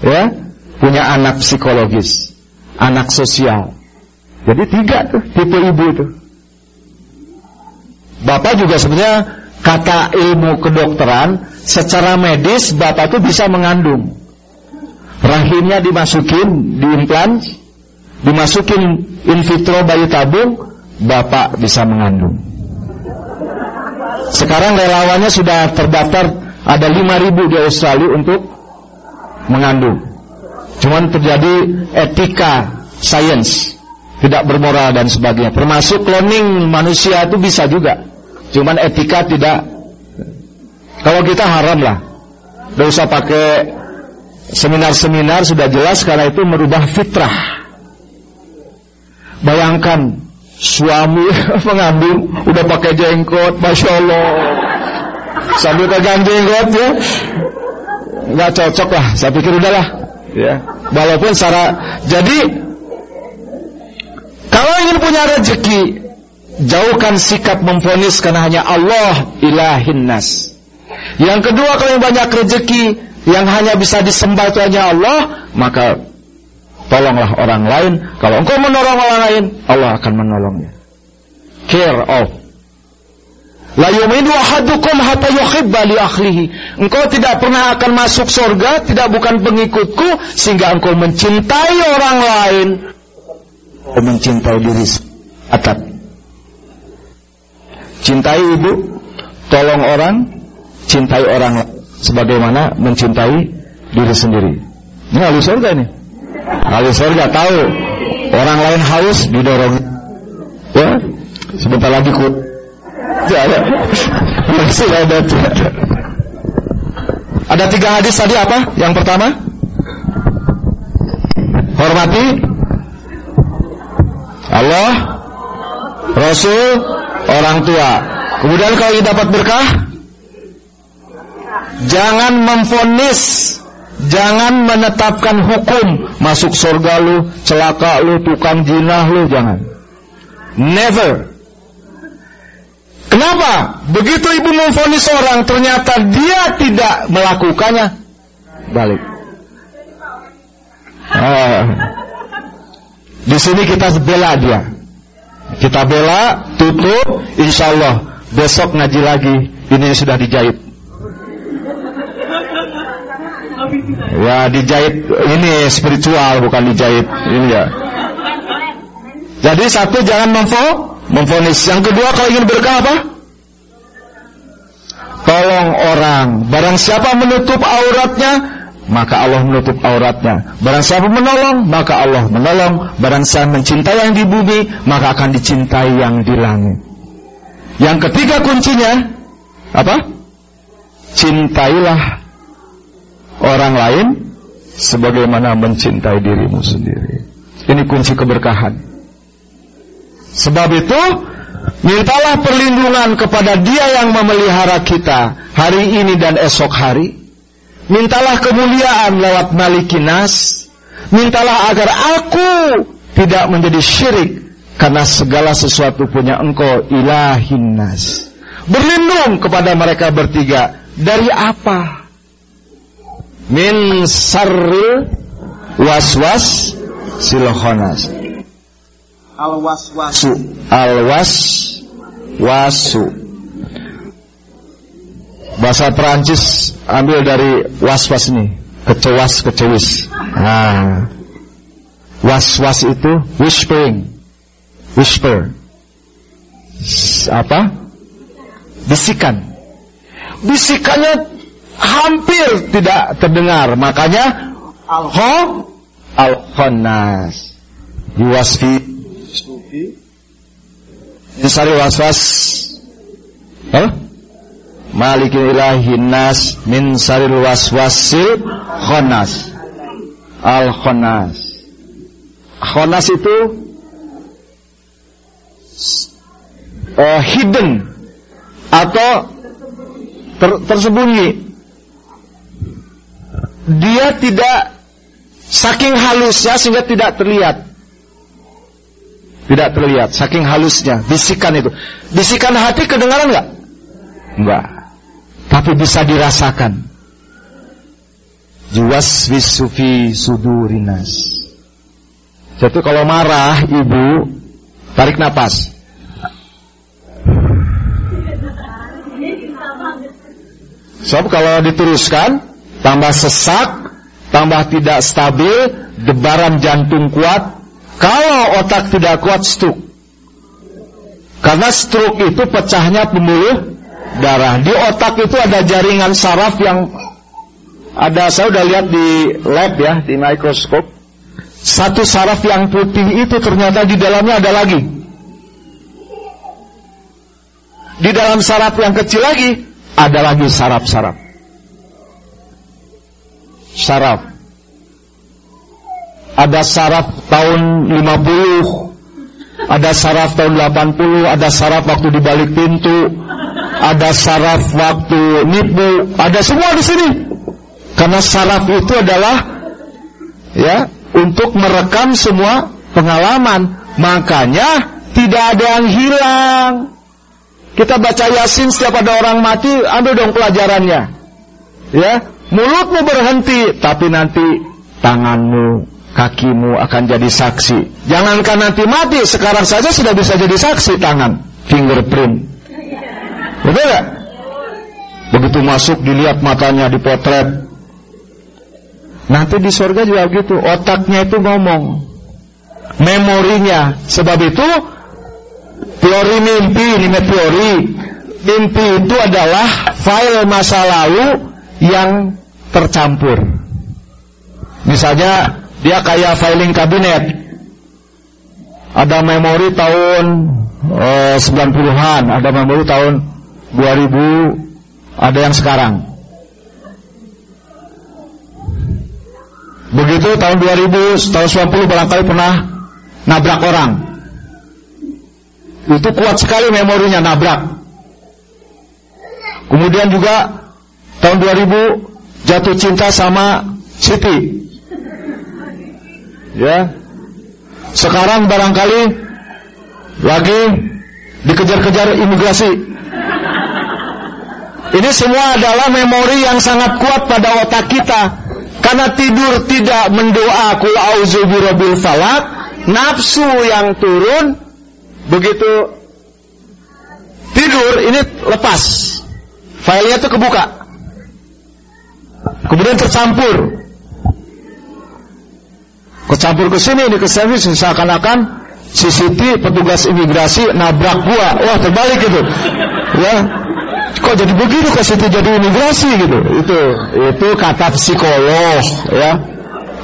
ya punya anak psikologis, anak sosial. Jadi tiga tuh tipe ibu itu. Bapak juga sebenarnya kata ilmu kedokteran secara medis bapak tuh bisa mengandung. Rahimnya dimasukin, diimplan, dimasukin in vitro bayi tabung, bapak bisa mengandung. Sekarang relawannya sudah terdaftar ada 5000 di Australia untuk mengandung. Cuman terjadi etika sains tidak bermoral dan sebagainya. Termasuk cloning manusia itu bisa juga. Cuman etika tidak. Kalau kita haram lah. Tidak usah pakai seminar-seminar sudah jelas karena itu merubah fitrah. Bayangkan suami mengandung udah pakai jenggot, masya Allah. Sambil pegang jenggot ya, nggak cocok lah. Saya pikir udahlah. Ya, walaupun secara jadi kalau ingin punya rezeki, jauhkan sikap memfonis karena hanya Allah ilahin nas. Yang kedua kalau yang banyak rezeki, yang hanya bisa disembah itu hanya Allah, maka tolonglah orang lain. Kalau engkau menolong orang lain, Allah akan menolongnya. Care of. La yuminu ahadukum hatta yuhibba li akhlihi. Engkau tidak pernah akan masuk surga, tidak bukan pengikutku, sehingga engkau mencintai orang lain. Engkau mencintai diri atap. Cintai ibu, tolong orang, cintai orang sebagaimana mencintai diri sendiri. Ini ahli surga ini. Ahli surga tahu orang lain haus didorong. Ya, sebentar lagi ku. Ya, ya. Masih ada. Ada tiga hadis tadi apa? Yang pertama, hormati Allah, Rasul, orang tua. Kemudian kalau ingin dapat berkah, Jangan memfonis Jangan menetapkan hukum Masuk surga lu, celaka lu, tukang jinah lu Jangan Never Kenapa? Begitu ibu memfonis orang Ternyata dia tidak melakukannya Balik oh. Di sini kita bela dia Kita bela, tutup Insya Allah Besok ngaji lagi Ini sudah dijahit Ya dijahit ini spiritual bukan dijahit ini ya. Jadi satu jangan memfo, memfonis. Yang kedua kalau ingin berkah apa? Tolong orang. Barang siapa menutup auratnya, maka Allah menutup auratnya. Barang siapa menolong, maka Allah menolong. Barang siapa mencintai yang di bumi, maka akan dicintai yang di langit. Yang ketiga kuncinya apa? Cintailah orang lain sebagaimana mencintai dirimu sendiri. Ini kunci keberkahan. Sebab itu, mintalah perlindungan kepada Dia yang memelihara kita hari ini dan esok hari. Mintalah kemuliaan lewat Malikinas. Mintalah agar aku tidak menjadi syirik karena segala sesuatu punya engkau ilahinas. Berlindung kepada mereka bertiga dari apa? min sarril waswas silhonas al waswasu al was wasu bahasa Perancis ambil dari waswas nih kecewas kecewis. Nah. Was itu whispering. Whisper. Apa? Bisikan. Bisikannya hampir tidak terdengar. Makanya al-ho al-khannas. Yuwasfi. Nisari waswas. Apa? Malikin ilahin nas Min saril waswasil Khonas Al khonas Khonas itu uh, Hidden Atau ter, Tersembunyi dia tidak saking halusnya sehingga tidak terlihat. Tidak terlihat, saking halusnya, bisikan itu. Bisikan hati kedengaran nggak? Enggak. Tapi bisa dirasakan. Juwas wisufi sudurinas. Jadi kalau marah ibu tarik nafas. Sebab so, kalau diteruskan tambah sesak, tambah tidak stabil, debaran jantung kuat. Kalau otak tidak kuat, stroke. Karena stroke itu pecahnya pembuluh darah. Di otak itu ada jaringan saraf yang ada saya udah lihat di lab ya, di mikroskop. Satu saraf yang putih itu ternyata di dalamnya ada lagi. Di dalam saraf yang kecil lagi ada lagi saraf-saraf saraf. Ada saraf tahun 50, ada saraf tahun 80, ada saraf waktu di balik pintu, ada saraf waktu nipu, ada semua di sini. Karena saraf itu adalah ya untuk merekam semua pengalaman. Makanya tidak ada yang hilang. Kita baca Yasin setiap ada orang mati, ambil dong pelajarannya. Ya, mulutmu berhenti, tapi nanti tanganmu, kakimu akan jadi saksi. Jangankan nanti mati, sekarang saja sudah bisa jadi saksi tangan, fingerprint. Betul gak? Begitu masuk dilihat matanya dipotret. Nanti di surga juga gitu, otaknya itu ngomong. Memorinya. Sebab itu teori mimpi, ini teori. Mimpi itu adalah file masa lalu yang tercampur. Misalnya dia kayak filing kabinet. Ada memori tahun eh, 90-an, ada memori tahun 2000, ada yang sekarang. Begitu tahun 2000, tahun 90 barangkali pernah nabrak orang. Itu kuat sekali memorinya nabrak. Kemudian juga tahun 2000 jatuh cinta sama Siti. Ya. Sekarang barangkali lagi dikejar-kejar imigrasi. Ini semua adalah memori yang sangat kuat pada otak kita. Karena tidur tidak mendoa kul auzu birabbil falak, nafsu yang turun begitu tidur ini lepas. Filenya itu kebuka. Kemudian tercampur. Kecampur ke sini ini ke sini seakan-akan si Siti petugas imigrasi nabrak gua. Wah, terbalik gitu. Ya. Kok jadi begitu kok Siti jadi imigrasi gitu. Itu itu kata psikolog ya.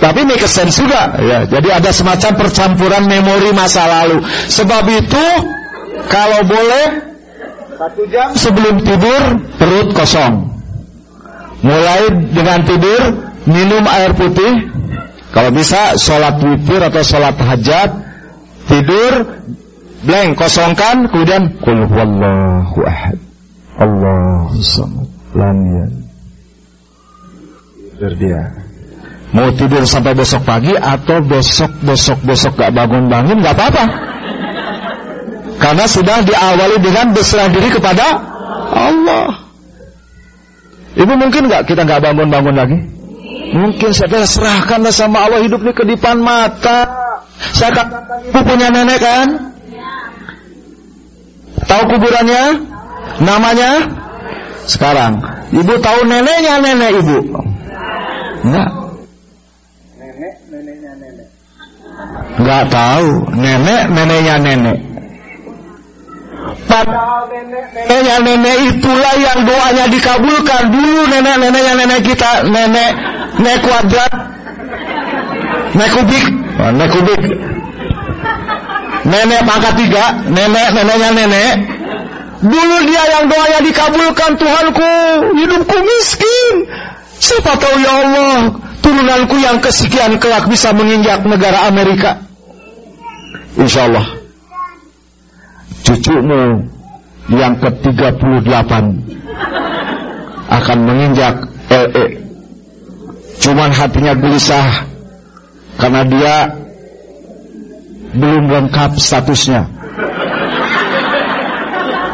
Tapi make sense juga ya. Jadi ada semacam percampuran memori masa lalu. Sebab itu kalau boleh satu jam sebelum tidur perut kosong. Mulai dengan tidur minum air putih. Kalau bisa sholat witir atau sholat hajat. Tidur blank kosongkan kemudian kul huwallahu ahad. Allahu samad lam dia. Mau tidur sampai besok pagi atau besok besok besok gak bangun bangun gak apa-apa. Karena sudah diawali dengan berserah diri kepada Allah. Ibu mungkin nggak kita nggak bangun-bangun lagi? Mungkin saya serahkanlah sama Allah hidup di kedipan mata. Saya katakan ibu punya nenek kan? Tahu kuburannya? Namanya? Sekarang, ibu tahu neneknya nenek ibu? Enggak. Nenek neneknya nenek. Enggak tahu. Nenek neneknya nenek. Padahal nenek-neneknya nenek itulah yang doanya dikabulkan. Dulu nenek-neneknya nenek kita, nenek nenek kuadrat, nenek kubik, nenek kubik. Nenek pangkat tiga, nenek neneknya nenek. Dulu dia yang doanya dikabulkan Tuhanku, hidupku miskin. Siapa tahu ya Allah, turunanku yang kesekian kelak bisa menginjak negara Amerika. Insya Allah cucumu yang ke-38 akan menginjak LE. Cuman hatinya gelisah karena dia belum lengkap statusnya.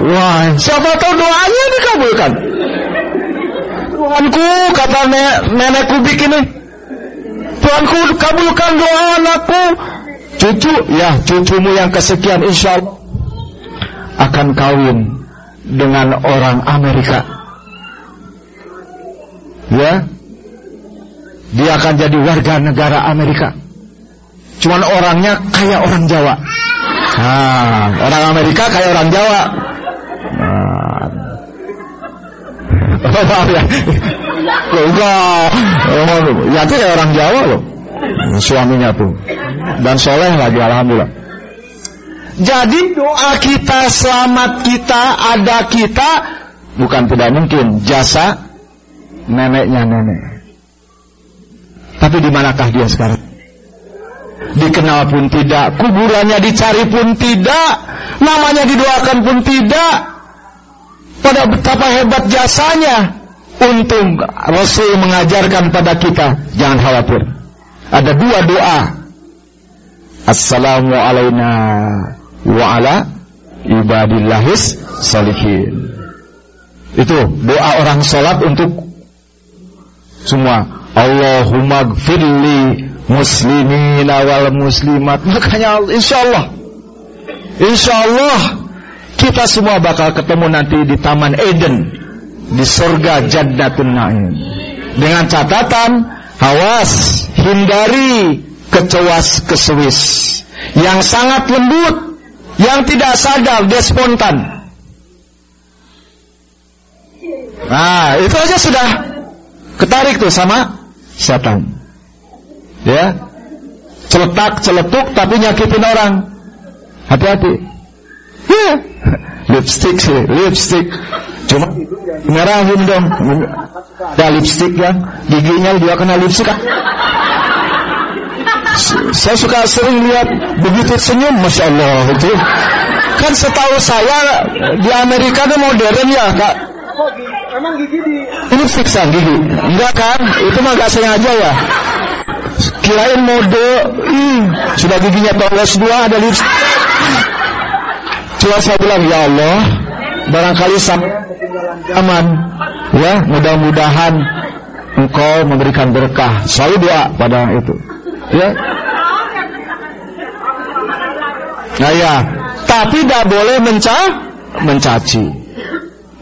Wah, siapa tahu doanya dikabulkan. Tuhanku, kata nenek kubik ini. Tuhanku, kabulkan doa anakku. Cucu, ya cucumu yang kesekian insya Allah akan kawin dengan orang Amerika. Ya. Dia akan jadi warga negara Amerika. Cuman orangnya kayak orang Jawa. Nah, orang Amerika kayak orang Jawa. Oh, ya. Ya itu kayak orang Jawa loh. Suaminya tuh. Dan soleh lagi alhamdulillah. Jadi doa kita, selamat kita, ada kita bukan tidak mungkin jasa neneknya nenek. Tapi di manakah dia sekarang? Dikenal pun tidak, kuburannya dicari pun tidak, namanya didoakan pun tidak. Pada betapa hebat jasanya. Untung Rasul mengajarkan pada kita, jangan khawatir. Ada dua doa. Assalamualaikum wa ala ibadillahis salihin. Itu doa orang sholat untuk semua Allahumma gfirli muslimin wal muslimat makanya insya Allah insya Allah kita semua bakal ketemu nanti di Taman Eden di surga Jannatun Naim dengan catatan awas hindari kecewas kesewis yang sangat lembut yang tidak sadar dia spontan nah itu aja sudah ketarik tuh sama setan. Ya. Celetak, celetuk tapi nyakitin orang. Hati-hati. Lipstick sih, lipstick. Cuma merahin dong. Ya lipstick ya. Giginya juga kena lipstick. Saya suka sering lihat begitu senyum, masya Allah itu. Kan setahu saya di Amerika itu modern ya, kak Emang gigi di ini fiksan gigi? Enggak kan? Itu mah gak sengaja ya. Kirain mode, hmm, sudah giginya tolong dua ada lips. Cuma saya bilang ya Allah, barangkali sampai zaman, ya mudah-mudahan engkau memberikan berkah. Selalu doa pada itu, ya. Nah ya, tapi tidak boleh menca mencaci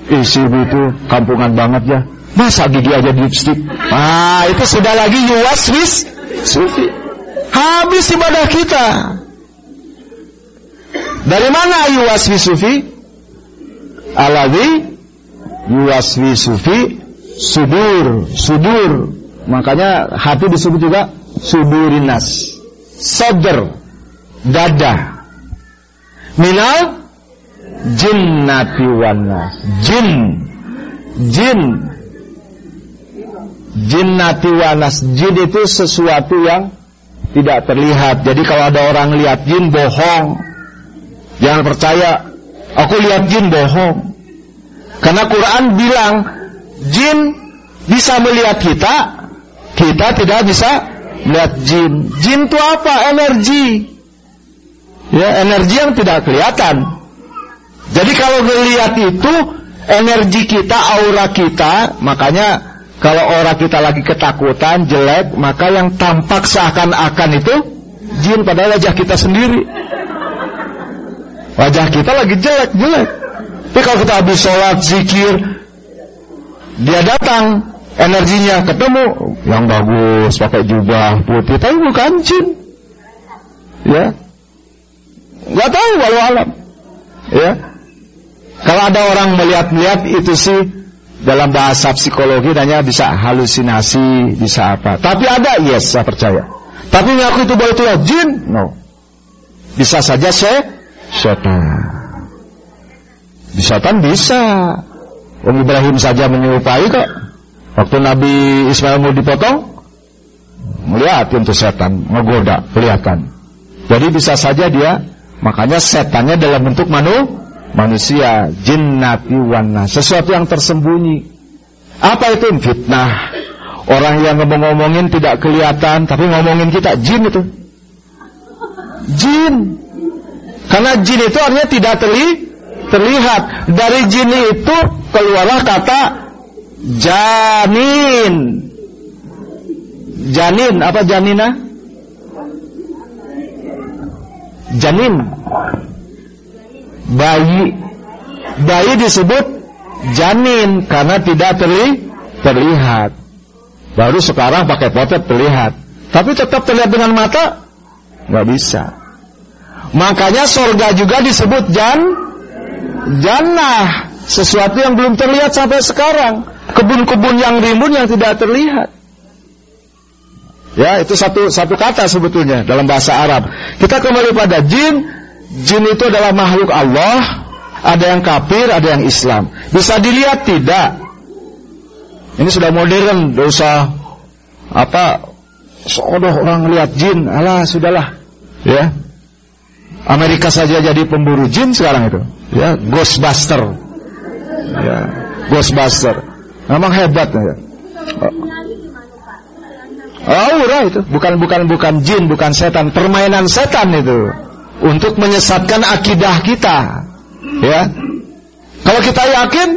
isi itu kampungan banget ya. Masa gigi aja lipstick? Ah, itu sudah lagi yuwas wis sufi. Habis ibadah kita. Dari mana yuwas sufi? Aladi yuwas sufi sudur, sudur. Makanya hati disebut juga sudurinas. Sadr, dada. Minal jinnati wanas jin jin jinnati wanas jin itu sesuatu yang tidak terlihat jadi kalau ada orang lihat jin bohong jangan percaya. Aku lihat jin bohong. Karena Quran bilang jin bisa melihat kita kita tidak bisa melihat jin. Jin itu apa? Energi. Ya energi yang tidak kelihatan. Jadi kalau melihat itu energi kita, aura kita, makanya kalau aura kita lagi ketakutan, jelek, maka yang tampak seakan-akan itu jin pada wajah kita sendiri. Wajah kita lagi jelek, jelek. Tapi kalau kita habis sholat, zikir, dia datang, energinya ketemu, yang bagus, pakai jubah putih, tapi bukan jin. Ya, nggak tahu walau alam. Ya, kalau ada orang melihat-lihat itu sih dalam bahasa psikologi hanya bisa halusinasi, bisa apa. Tapi ada, yes, saya percaya. Tapi ngaku itu boleh lihat jin? No. Bisa saja saya setan. Kan bisa. Om Ibrahim saja menyerupai kok. Waktu Nabi Ismail mau dipotong, melihat itu setan, menggoda, kelihatan. Jadi bisa saja dia, makanya setannya dalam bentuk manu, manusia jinnati wana sesuatu yang tersembunyi apa itu fitnah orang yang ngomong-ngomongin tidak kelihatan tapi ngomongin kita jin itu jin karena jin itu artinya tidak terli terlihat. Dari jin itu keluarlah kata janin. Janin apa janina? Janin. Bayi. Bayi disebut janin karena tidak terli, terlihat. Baru sekarang pakai potret terlihat. Tapi tetap terlihat dengan mata? Nggak bisa makanya surga juga disebut jan jannah. Sesuatu yang belum terlihat sampai sekarang. Kebun-kebun yang rimbun yang tidak terlihat. Ya itu satu satu kata sebetulnya dalam bahasa Arab. Kita kembali pada jin. Jin itu adalah makhluk Allah, ada yang kafir, ada yang Islam. Bisa dilihat? Tidak? Ini sudah modern, dosa apa? Seodoh orang lihat jin, alah sudahlah, ya. Amerika saja jadi pemburu jin sekarang itu, ya, Ghostbuster, ya, Ghostbuster, memang hebat ya. Aura itu bukan bukan bukan jin, bukan setan, permainan setan itu untuk menyesatkan akidah kita. Ya. Kalau kita yakin,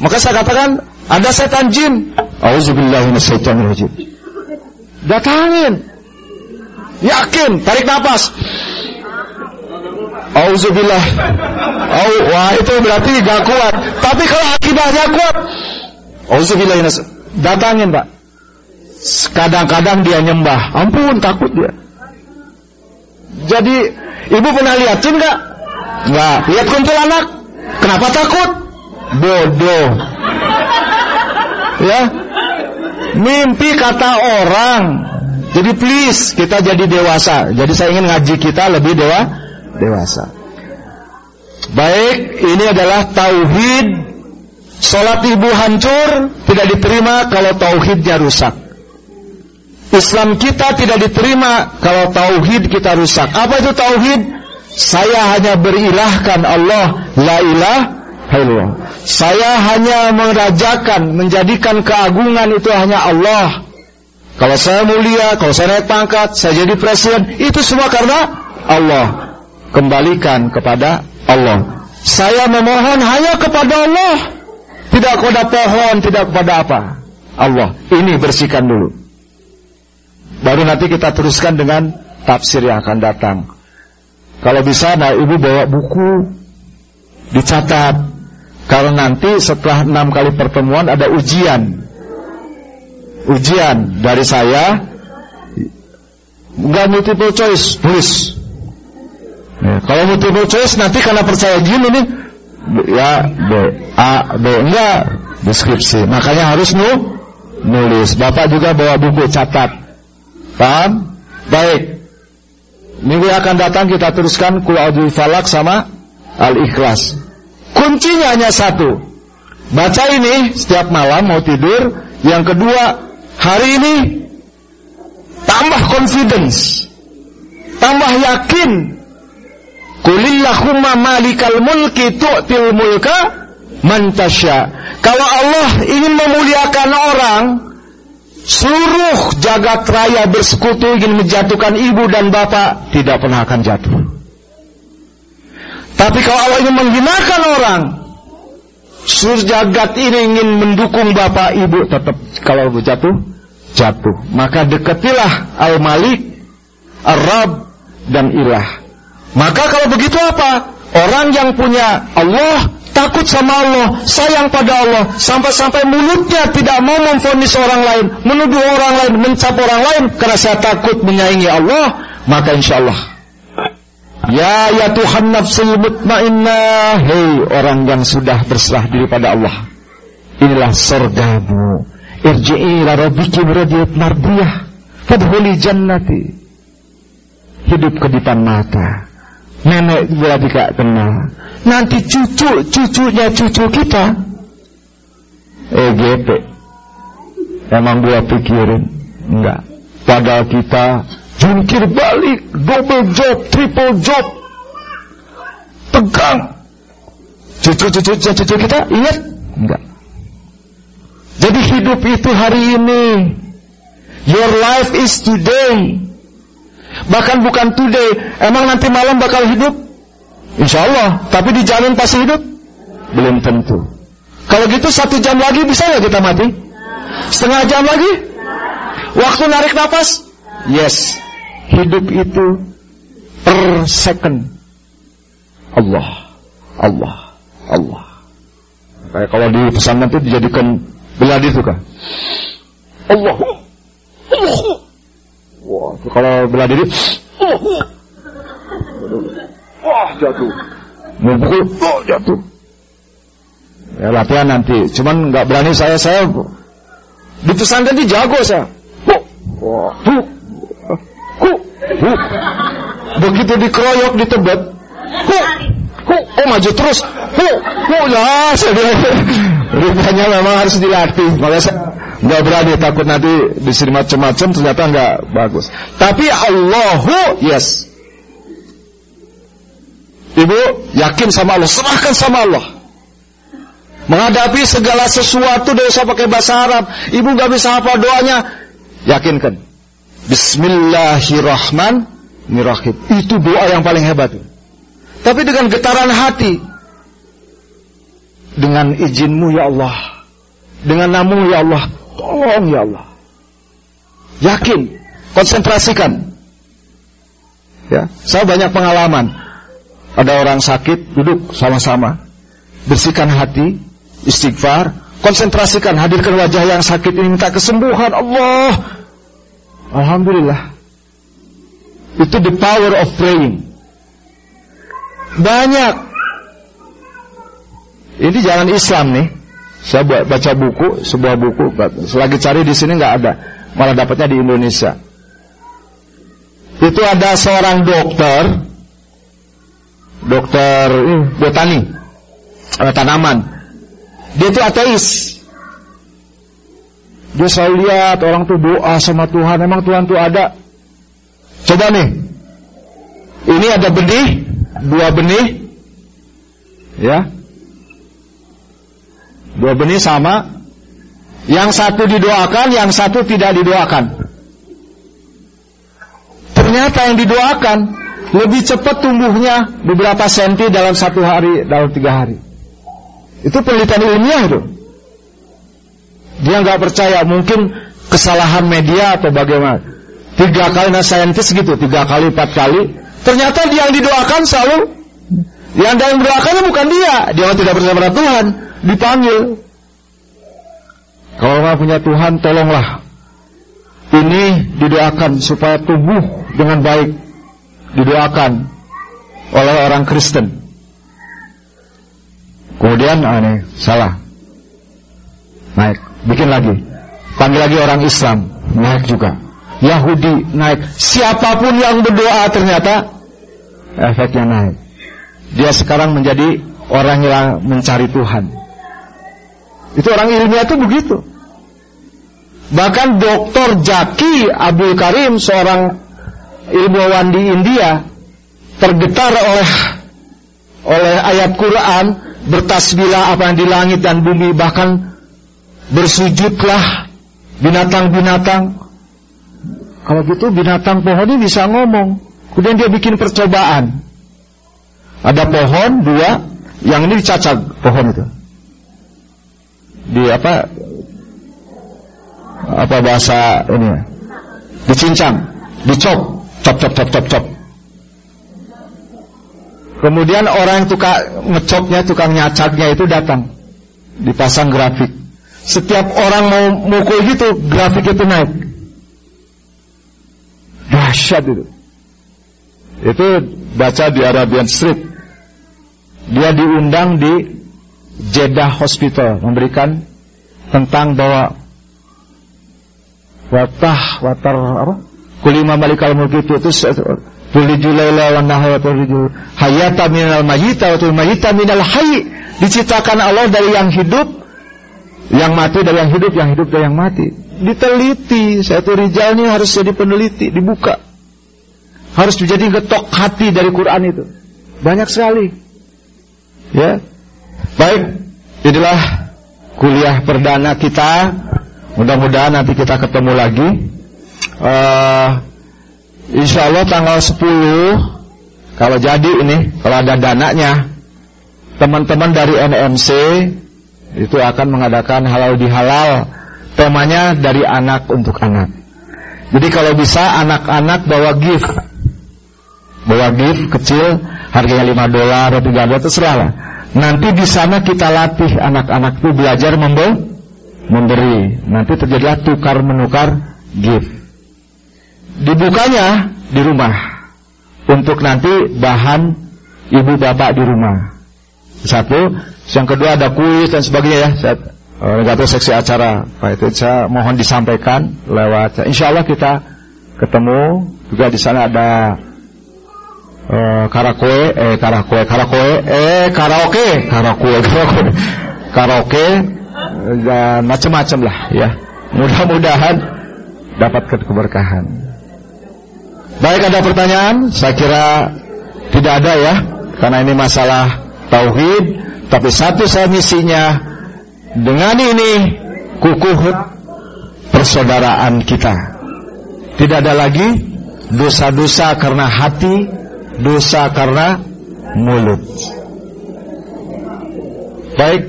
maka saya katakan Ada setan jin. Auzubillahi minasyaitonirrajim. Datangin. Yakin, tarik nafas. Auzubillah. Oh, wah itu berarti gak kuat. Tapi kalau akidahnya kuat, Auzubillah datangin pak. Kadang-kadang dia nyembah. Ampun takut dia. Jadi ibu pernah lihat nggak? Nggak. Lihat kuntilanak? Kenapa takut? Bodoh. Ya. Mimpi kata orang. Jadi please kita jadi dewasa. Jadi saya ingin ngaji kita lebih dewa dewasa. Baik, ini adalah tauhid. Salat ibu hancur tidak diterima kalau tauhidnya rusak. Islam kita tidak diterima kalau tauhid kita rusak. Apa itu tauhid? Saya hanya berilahkan Allah, la ilah. Saya hanya merajakan, menjadikan keagungan itu hanya Allah. Kalau saya mulia, kalau saya naik pangkat, saya jadi presiden, itu semua karena Allah. Kembalikan kepada Allah. Saya memohon hanya kepada Allah. Tidak kepada pohon, tidak kepada apa. Allah. Ini bersihkan dulu. Baru nanti kita teruskan dengan tafsir yang akan datang. Kalau bisa, nah ibu bawa buku, dicatat. Kalau nanti setelah enam kali pertemuan ada ujian. Ujian dari saya, nggak multiple choice, tulis. Ya, kalau multiple choice nanti karena percaya jin ini, ya B, A, B, enggak, deskripsi. Makanya harus nu, nulis. Bapak juga bawa buku catat. Paham? Baik. Minggu yang akan datang kita teruskan Kul Falak sama Al-Ikhlas. Kuncinya hanya satu. Baca ini setiap malam mau tidur. Yang kedua, hari ini tambah confidence. Tambah yakin. Kulillahumma malikal mulki tu'til mulka mantasya. Kalau Allah ingin memuliakan orang, Seluruh jagat raya bersekutu ingin menjatuhkan ibu dan bapak tidak pernah akan jatuh. Tapi kalau Allah ingin menghinakan orang, seluruh jagat ini ingin mendukung bapak ibu tetap kalau jatuh jatuh. Maka dekatilah Al-Malik, Ar-Rab dan Ilah. Maka kalau begitu apa? Orang yang punya Allah takut sama Allah, sayang pada Allah, sampai-sampai mulutnya tidak mau memfonis orang lain, menuduh orang lain, mencap orang lain, karena saya takut menyaingi Allah, maka insya Allah. Ya ya Tuhan nafsul mutmainnah, hei orang yang sudah berserah diri pada Allah. Inilah surgamu. Irji'i ila rabbiki radiyat mardiyah. Fadhuli jannati. Hidup ke depan mata nenek juga tidak kenal. Nanti cucu, cucunya cucu kita EGP. Emang gua pikirin enggak. Padahal kita jungkir balik, double job, triple job. Pegang. Cucu-cucu cucu kita ingat? Enggak. Jadi hidup itu hari ini. Your life is today. Bahkan bukan today, emang nanti malam bakal hidup? Insya Allah, tapi dijamin pasti hidup? Belum tentu. Kalau gitu satu jam lagi bisa ya kita mati? Setengah jam lagi? Waktu narik nafas? Yes. Hidup itu per second. Allah, Allah, Allah. Kayak kalau di pesantren itu dijadikan beladi itu kan. Allah, Allah. Wah, kalau bela diri, wah jatuh. Mukul, oh jatuh. Ya latihan nanti. Cuman nggak berani saya saya di pesantren di jago saya. Wah, tuh, ku, Begitu dikeroyok di tebet, ku, ku, oh maju terus, ku, ku, ya, rupanya memang harus dilatih. Makanya saya nggak berani takut nanti di sini macam-macam ternyata nggak bagus. Tapi Allahu yes. Ibu yakin sama Allah, serahkan sama Allah. Menghadapi segala sesuatu tidak usah pakai bahasa Arab. Ibu nggak bisa apa doanya, yakinkan. Bismillahirrahmanirrahim. Itu doa yang paling hebat. Tapi dengan getaran hati, dengan izinmu ya Allah, dengan namu ya Allah. Tolong ya Allah. Yakin, konsentrasikan. Ya, saya banyak pengalaman. Ada orang sakit, duduk sama-sama. Bersihkan hati, istighfar, konsentrasikan, hadirkan wajah yang sakit ini minta kesembuhan Allah. Alhamdulillah. Itu the power of praying. Banyak. Ini jalan Islam nih. Saya baca buku, sebuah buku, selagi cari di sini nggak ada, malah dapatnya di Indonesia. Itu ada seorang dokter, dokter uh, botani, tanaman. Dia itu ateis. Dia selalu lihat orang tuh doa sama Tuhan, emang Tuhan tuh ada. Coba nih, ini ada benih, dua benih, ya, Dua benih sama. Yang satu didoakan, yang satu tidak didoakan. Ternyata yang didoakan lebih cepat tumbuhnya beberapa senti dalam satu hari, dalam tiga hari. Itu penelitian ilmiah itu. Dia nggak percaya, mungkin kesalahan media atau bagaimana. Tiga kali nah saintis gitu, tiga kali, empat kali. Ternyata yang didoakan selalu, yang yang mendoakannya bukan dia. Dia tidak percaya pada Tuhan dipanggil. Kalau nggak punya Tuhan, tolonglah. Ini didoakan supaya tumbuh dengan baik. Didoakan oleh orang Kristen. Kemudian, ini salah. Naik, bikin lagi. Panggil lagi orang Islam, naik juga. Yahudi naik. Siapa pun yang berdoa ternyata efeknya naik. Dia sekarang menjadi orang yang mencari Tuhan. Itu orang ilmiah itu begitu. Bahkan Dr. Jaki Abdul Karim seorang ilmuwan di India tergetar oleh oleh ayat Quran bertasbihlah apa yang di langit dan bumi bahkan bersujudlah binatang-binatang kalau gitu binatang pohon ini bisa ngomong kemudian dia bikin percobaan ada pohon dua yang ini dicacat pohon itu di apa? Apa bahasa ini? Dicincang dicop cop cop cop cop cop kemudian orang yang tukang ngecopnya tukang nyacaknya itu datang dipasang grafik. Setiap orang mau mukul gitu grafik itu naik. Dahsyat itu. Itu baca di Arabian Street. Dia diundang di Jeddah Hospital memberikan tentang bahwa watah watar apa? Kulima malikal mulki itu tuliju laila wa nahaya tuliju hayata minal mayita wa tul mayita minal hayy. Diciptakan Allah dari yang hidup yang mati dari yang hidup yang hidup dari yang mati. Diteliti saya itu rijal ini harus jadi peneliti dibuka. Harus menjadi getok hati dari Quran itu. Banyak sekali. Ya Baik, inilah kuliah perdana kita. Mudah-mudahan nanti kita ketemu lagi. Uh, insya Allah tanggal 10 kalau jadi ini, kalau ada dananya, teman-teman dari NMC itu akan mengadakan halal di halal. Temanya dari anak untuk anak. Jadi kalau bisa anak-anak bawa gift. Bawa gift kecil, harganya 5 dolar atau 3 dolar, terserah lah Nanti di sana kita latih anak-anak itu belajar memberi. Nanti terjadilah tukar menukar gift. Dibukanya di rumah untuk nanti bahan ibu bapak di rumah. Satu, yang kedua ada kuis dan sebagainya ya. Saya nggak tahu seksi acara, Pak itu saya mohon disampaikan lewat. Insya Allah kita ketemu juga di sana ada uh, karaoke eh karaoke karaoke eh karaoke karaoke karaoke karaoke dan macam-macam lah ya. Mudah-mudahan dapat keberkahan. Baik ada pertanyaan? Saya kira tidak ada ya karena ini masalah tauhid. Tapi satu saya misinya dengan ini kukuh persaudaraan kita. Tidak ada lagi dosa-dosa karena hati dosa karena mulut. Baik.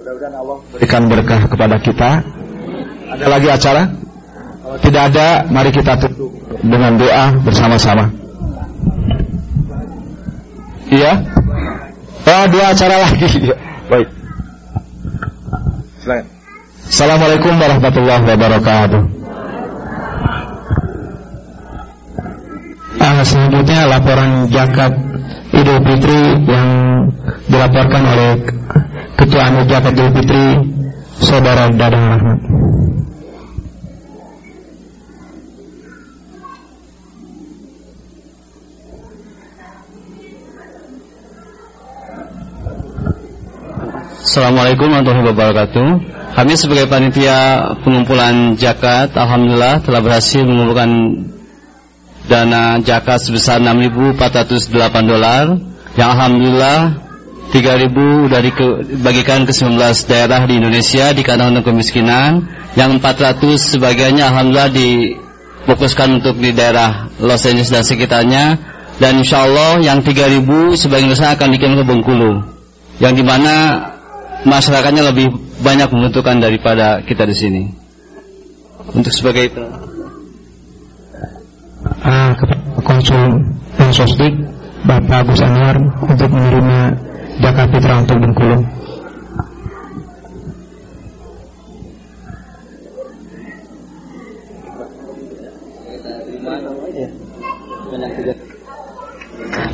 Mudah-mudahan Allah berikan berkah kepada kita. Ada lagi acara? Kalau tidak ada, mari kita tutup dengan doa bersama-sama. Iya? Oh, dua acara lagi. Baik. Selain. Assalamualaikum warahmatullahi wabarakatuh. Uh, selanjutnya laporan zakat Idul Fitri yang dilaporkan oleh Ketua Anu Zakat Idul Fitri Saudara Dadang Rahmat. Assalamualaikum warahmatullahi wabarakatuh. Kami sebagai panitia pengumpulan zakat, alhamdulillah telah berhasil mengumpulkan dana zakat sebesar 6.408 dolar. Yang alhamdulillah 3.000 sudah dibagikan ke 19 daerah di Indonesia di kandang kemiskinan. Yang 400 sebagiannya alhamdulillah difokuskan untuk di daerah Los Angeles dan sekitarnya. Dan insya Allah yang 3.000 sebagian besar akan dikirim ke Bengkulu. Yang di mana masyarakatnya lebih banyak membutuhkan daripada kita di sini. Untuk sebagai Ah, konsul Sosdik Bapak Agus Anwar untuk menerima zakat fitrah untuk Bengkulu.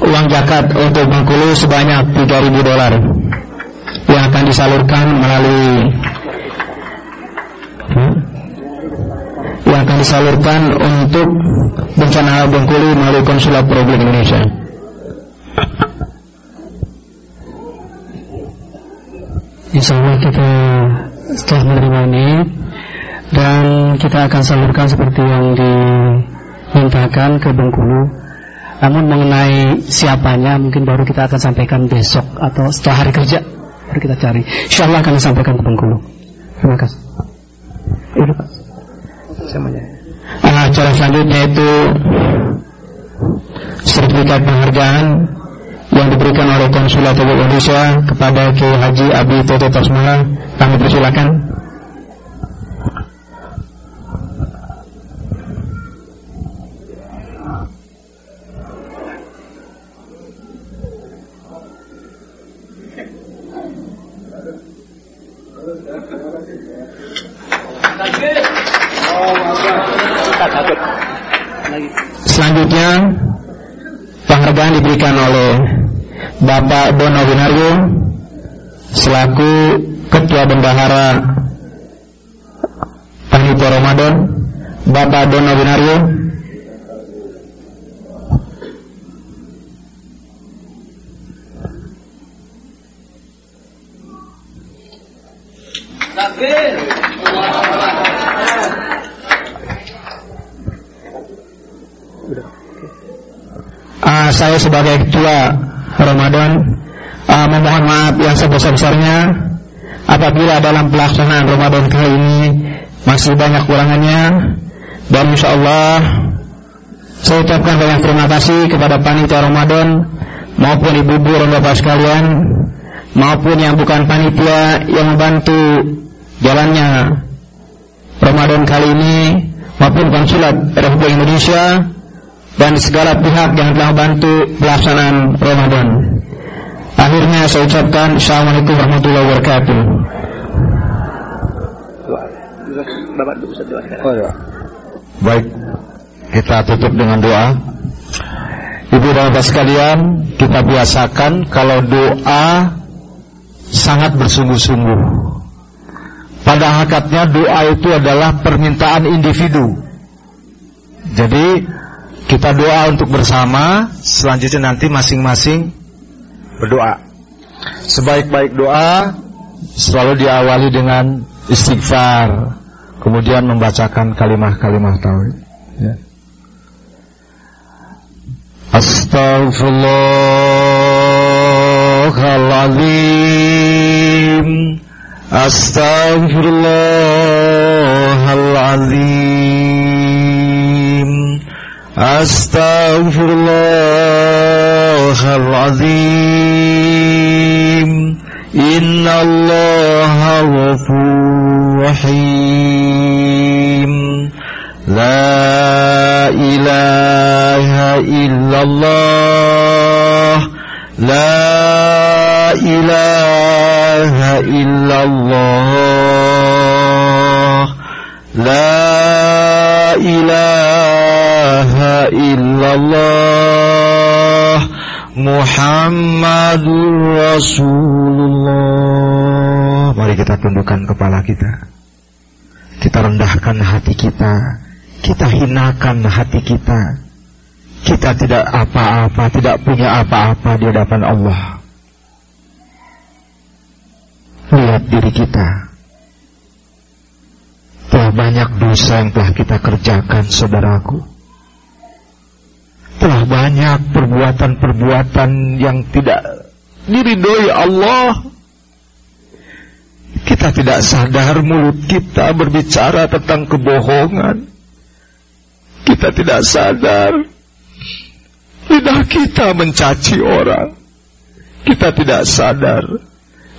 Uang zakat untuk Bengkulu sebanyak 3.000 dolar yang akan disalurkan melalui yang akan disalurkan untuk bencana Bengkulu melalui Konsulat Republik Indonesia. Insya Allah kita setelah menerima ini dan kita akan salurkan seperti yang dimintakan ke Bengkulu. Namun mengenai siapanya mungkin baru kita akan sampaikan besok atau setelah hari kerja baru kita cari. Insya Allah akan disampaikan ke Bengkulu. Terima kasih. Ini Pak. Samanya. Ah, acara selanjutnya itu sertifikat penghargaan yang diberikan oleh Konsulat Republik Indonesia kepada Kiai Haji Abi Toto Tasmala. Kami persilakan. Sebagai ketua Ramadan uh, memohon maaf yang sebesar-besarnya apabila dalam pelaksanaan Ramadan kali ini masih banyak kurangannya. Dan insya Allah saya ucapkan banyak terima kasih kepada panitia Ramadan maupun ibu-ibu dan bapak sekalian maupun yang bukan panitia yang membantu jalannya Ramadan kali ini maupun konsulat Republik Indonesia dan segala pihak yang telah bantu pelaksanaan Ramadan. Akhirnya saya ucapkan Assalamualaikum warahmatullahi wabarakatuh. Baik, kita tutup dengan doa. Ibu dan bapak sekalian, kita biasakan kalau doa sangat bersungguh-sungguh. Pada hakikatnya doa itu adalah permintaan individu. Jadi kita doa untuk bersama, selanjutnya nanti masing-masing berdoa. Sebaik-baik doa selalu diawali dengan istighfar, kemudian membacakan kalimah-kalimah tauhid. Ya. Astaghfirullahaladzim Astaghfirullahaladzim Astaghfirullahaladzim إن الله غفور رحيم. لا إله إلا الله. لا إله إلا الله. لا إله إلا الله Muhammadur Rasulullah Mari kita tundukkan kepala kita Kita rendahkan hati kita Kita hinakan hati kita Kita tidak apa-apa Tidak punya apa-apa di hadapan Allah Lihat diri kita Telah banyak dosa yang telah kita kerjakan saudaraku telah banyak perbuatan-perbuatan yang tidak diridhoi Allah. Kita tidak sadar mulut kita berbicara tentang kebohongan. Kita tidak sadar lidah kita mencaci orang. Kita tidak sadar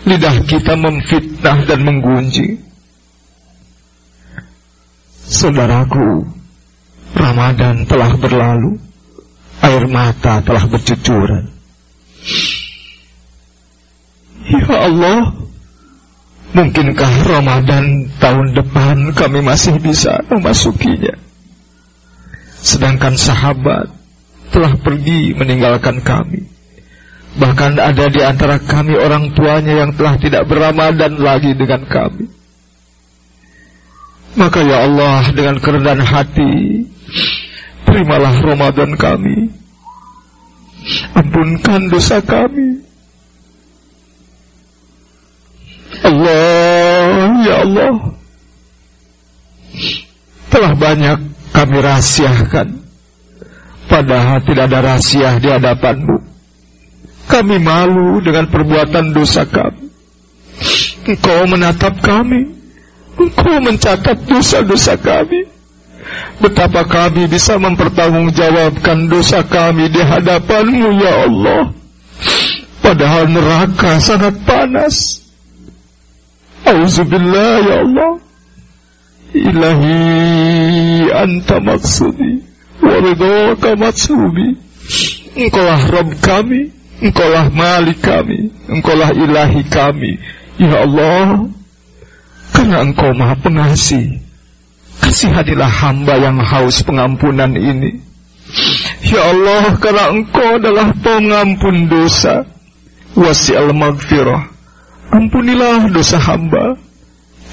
lidah kita memfitnah dan menggunjing. Saudaraku, Ramadan telah berlalu air mata telah bercucuran. Ya Allah, mungkinkah Ramadan tahun depan kami masih bisa memasukinya? Sedangkan sahabat telah pergi meninggalkan kami. Bahkan ada di antara kami orang tuanya yang telah tidak beramadan lagi dengan kami. Maka ya Allah dengan kerendahan hati Terimalah Ramadan kami. Ampunkan dosa kami. Allah, ya Allah. Telah banyak kami rahasiakan. Padahal tidak ada rahasia di hadapanmu. Kami malu dengan perbuatan dosa kami. Engkau menatap kami. Engkau mencatat dosa-dosa kami. Betapa kami bisa mempertanggungjawabkan dosa kami di hadapanmu ya Allah. Padahal neraka sangat panas. Auzubillah ya Allah. Ilahi anta maksudi. Waridhaka maksudi. Engkaulah Rabb kami. Engkaulah Malik kami. Engkaulah ilahi kami. Ya Allah. Karena engkau maha pengasih Kasihanilah hamba yang haus pengampunan ini. Ya Allah, karena Engkau adalah pengampun dosa. Wasi'al magfirah. Ampunilah dosa hamba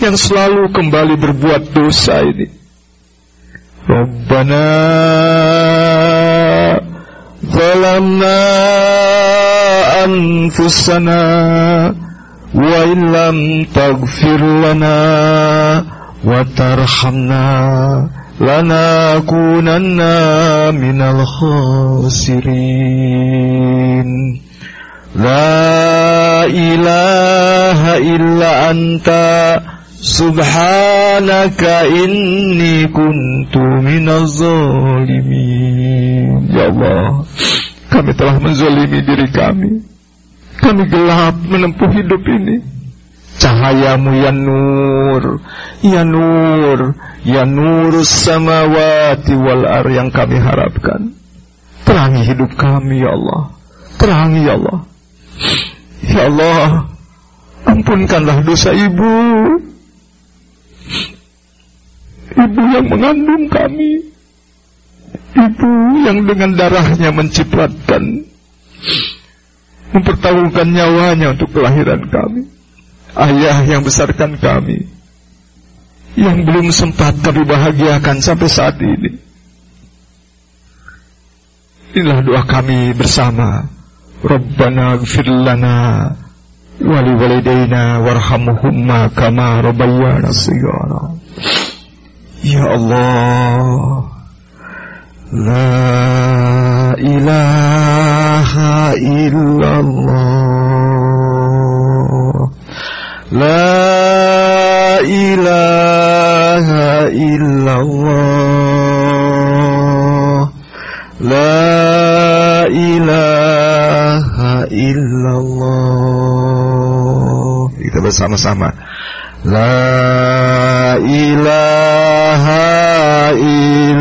yang selalu kembali berbuat dosa ini. Rabbana zalamna anfusana wa illam taghfir lana وترحمنا لنكونن من الخاسرين لا إله إلا أنت سبحانك إني كنت من الظالمين Ya Allah Kami telah menzalimi diri kami kami gelap menempuh hidup ini. Cahayamu ya nur. Ya nur. Ya nur samawati wal ar yang kami harapkan. Terangi hidup kami ya Allah. Terangi ya Allah. Ya Allah Ampunkanlah dosa ibu. Ibu yang mengandung kami. Ibu yang dengan darahnya mencipratkan Mempertaruhkan nyawanya untuk kelahiran kami ayah yang besarkan kami yang belum sempat kami bahagiakan sampai saat ini. Inilah doa kami bersama. Rabbana gfir lana wali walidayna warhamhumma kama rabbayana sigara. Ya Allah. La ilaha illallah La ilaha illallah La ilaha illallah Kita bersama-sama La ilaha illallah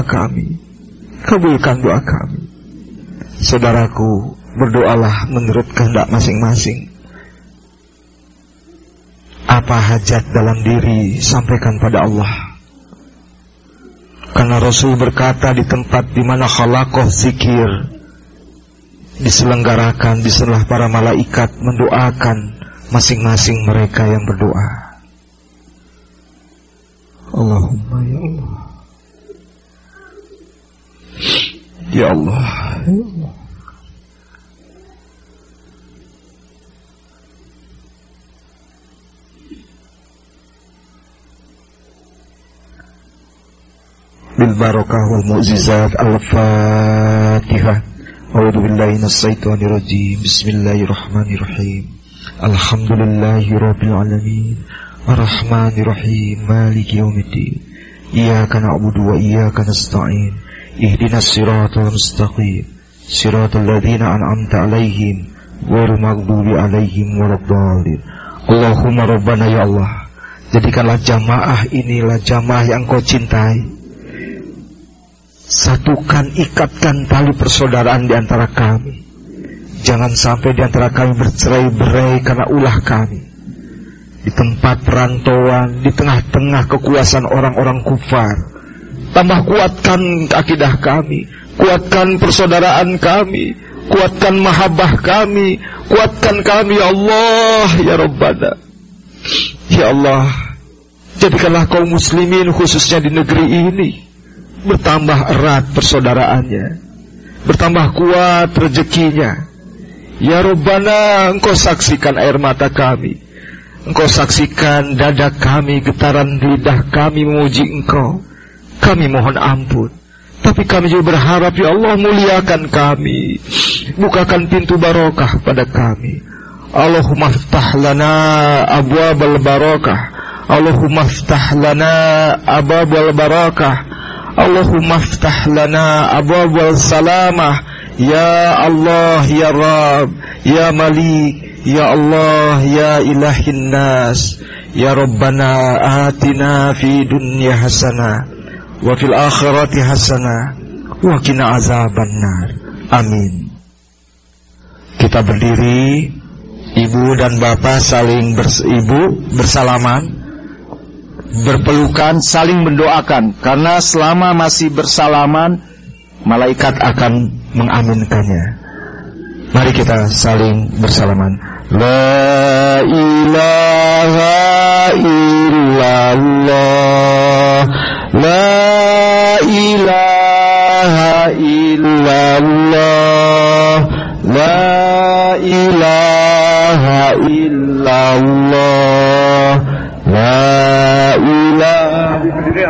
doa kami. Kabulkan doa kami. Saudaraku Berdoalah menurut kehendak masing-masing. Apa hajat dalam diri Sampaikan pada Allah. Karena Rasul berkata di tempat di mana khalakoh zikir diselenggarakan di para malaikat mendoakan masing-masing mereka yang berdoa. mukjizat Al-Fatihah A'udhu billahi minasyaitonir rajim. Bismillahirrahmanirrahim. Alhamdulillahirabbil alamin. Arrahmanir rahim. Maliki yaumiddin. Iyaka na'budu wa iyaka nasta'in. Ihdinas siratal mustaqim. Siratal ladzina an'amta 'alaihim ghairil maghdubi 'alaihim waladdallin. Allahumma rabbana ya Allah, jadikanlah jamaah inilah jamaah yang Kau cintai Satukan, ikatkan tali persaudaraan di antara kami. Jangan sampai di antara kami bercerai-berai karena ulah kami. Di tempat perantauan, di tengah-tengah kekuasaan orang-orang kufar. Tambah kuatkan akidah kami. Kuatkan persaudaraan kami. Kuatkan mahabbah kami. Kuatkan kami ya Allah, ya Rabbana. Ya Allah, jadikanlah kaum muslimin khususnya di negeri ini bertambah erat persaudaraannya, bertambah kuat rezekinya. Ya Rabbana, Engkau saksikan air mata kami. Engkau saksikan dada kami, getaran lidah kami memuji Engkau. Kami mohon ampun. Tapi kami juga berharap ya Allah muliakan kami. Bukakan pintu barokah pada kami. Allahumma ftah lana abwabal barakah. Allahumma ftah lana abwabal barakah. Allahumma ftah lana abwabal salamah. Ya Allah ya Rab Ya Malik Ya Allah ya ilahin nas. Ya Rabbana atina fi dunya hasana Wa fil akhirati hasana Wa kina azaban nar. Amin. Kita berdiri Ibu dan bapak saling bers ibu bersalaman berpelukan, saling mendoakan karena selama masih bersalaman malaikat akan mengaminkannya. Mari kita saling bersalaman. La ilaha illallah La ilaha illallah La ilaha illallah La ilaha illallah.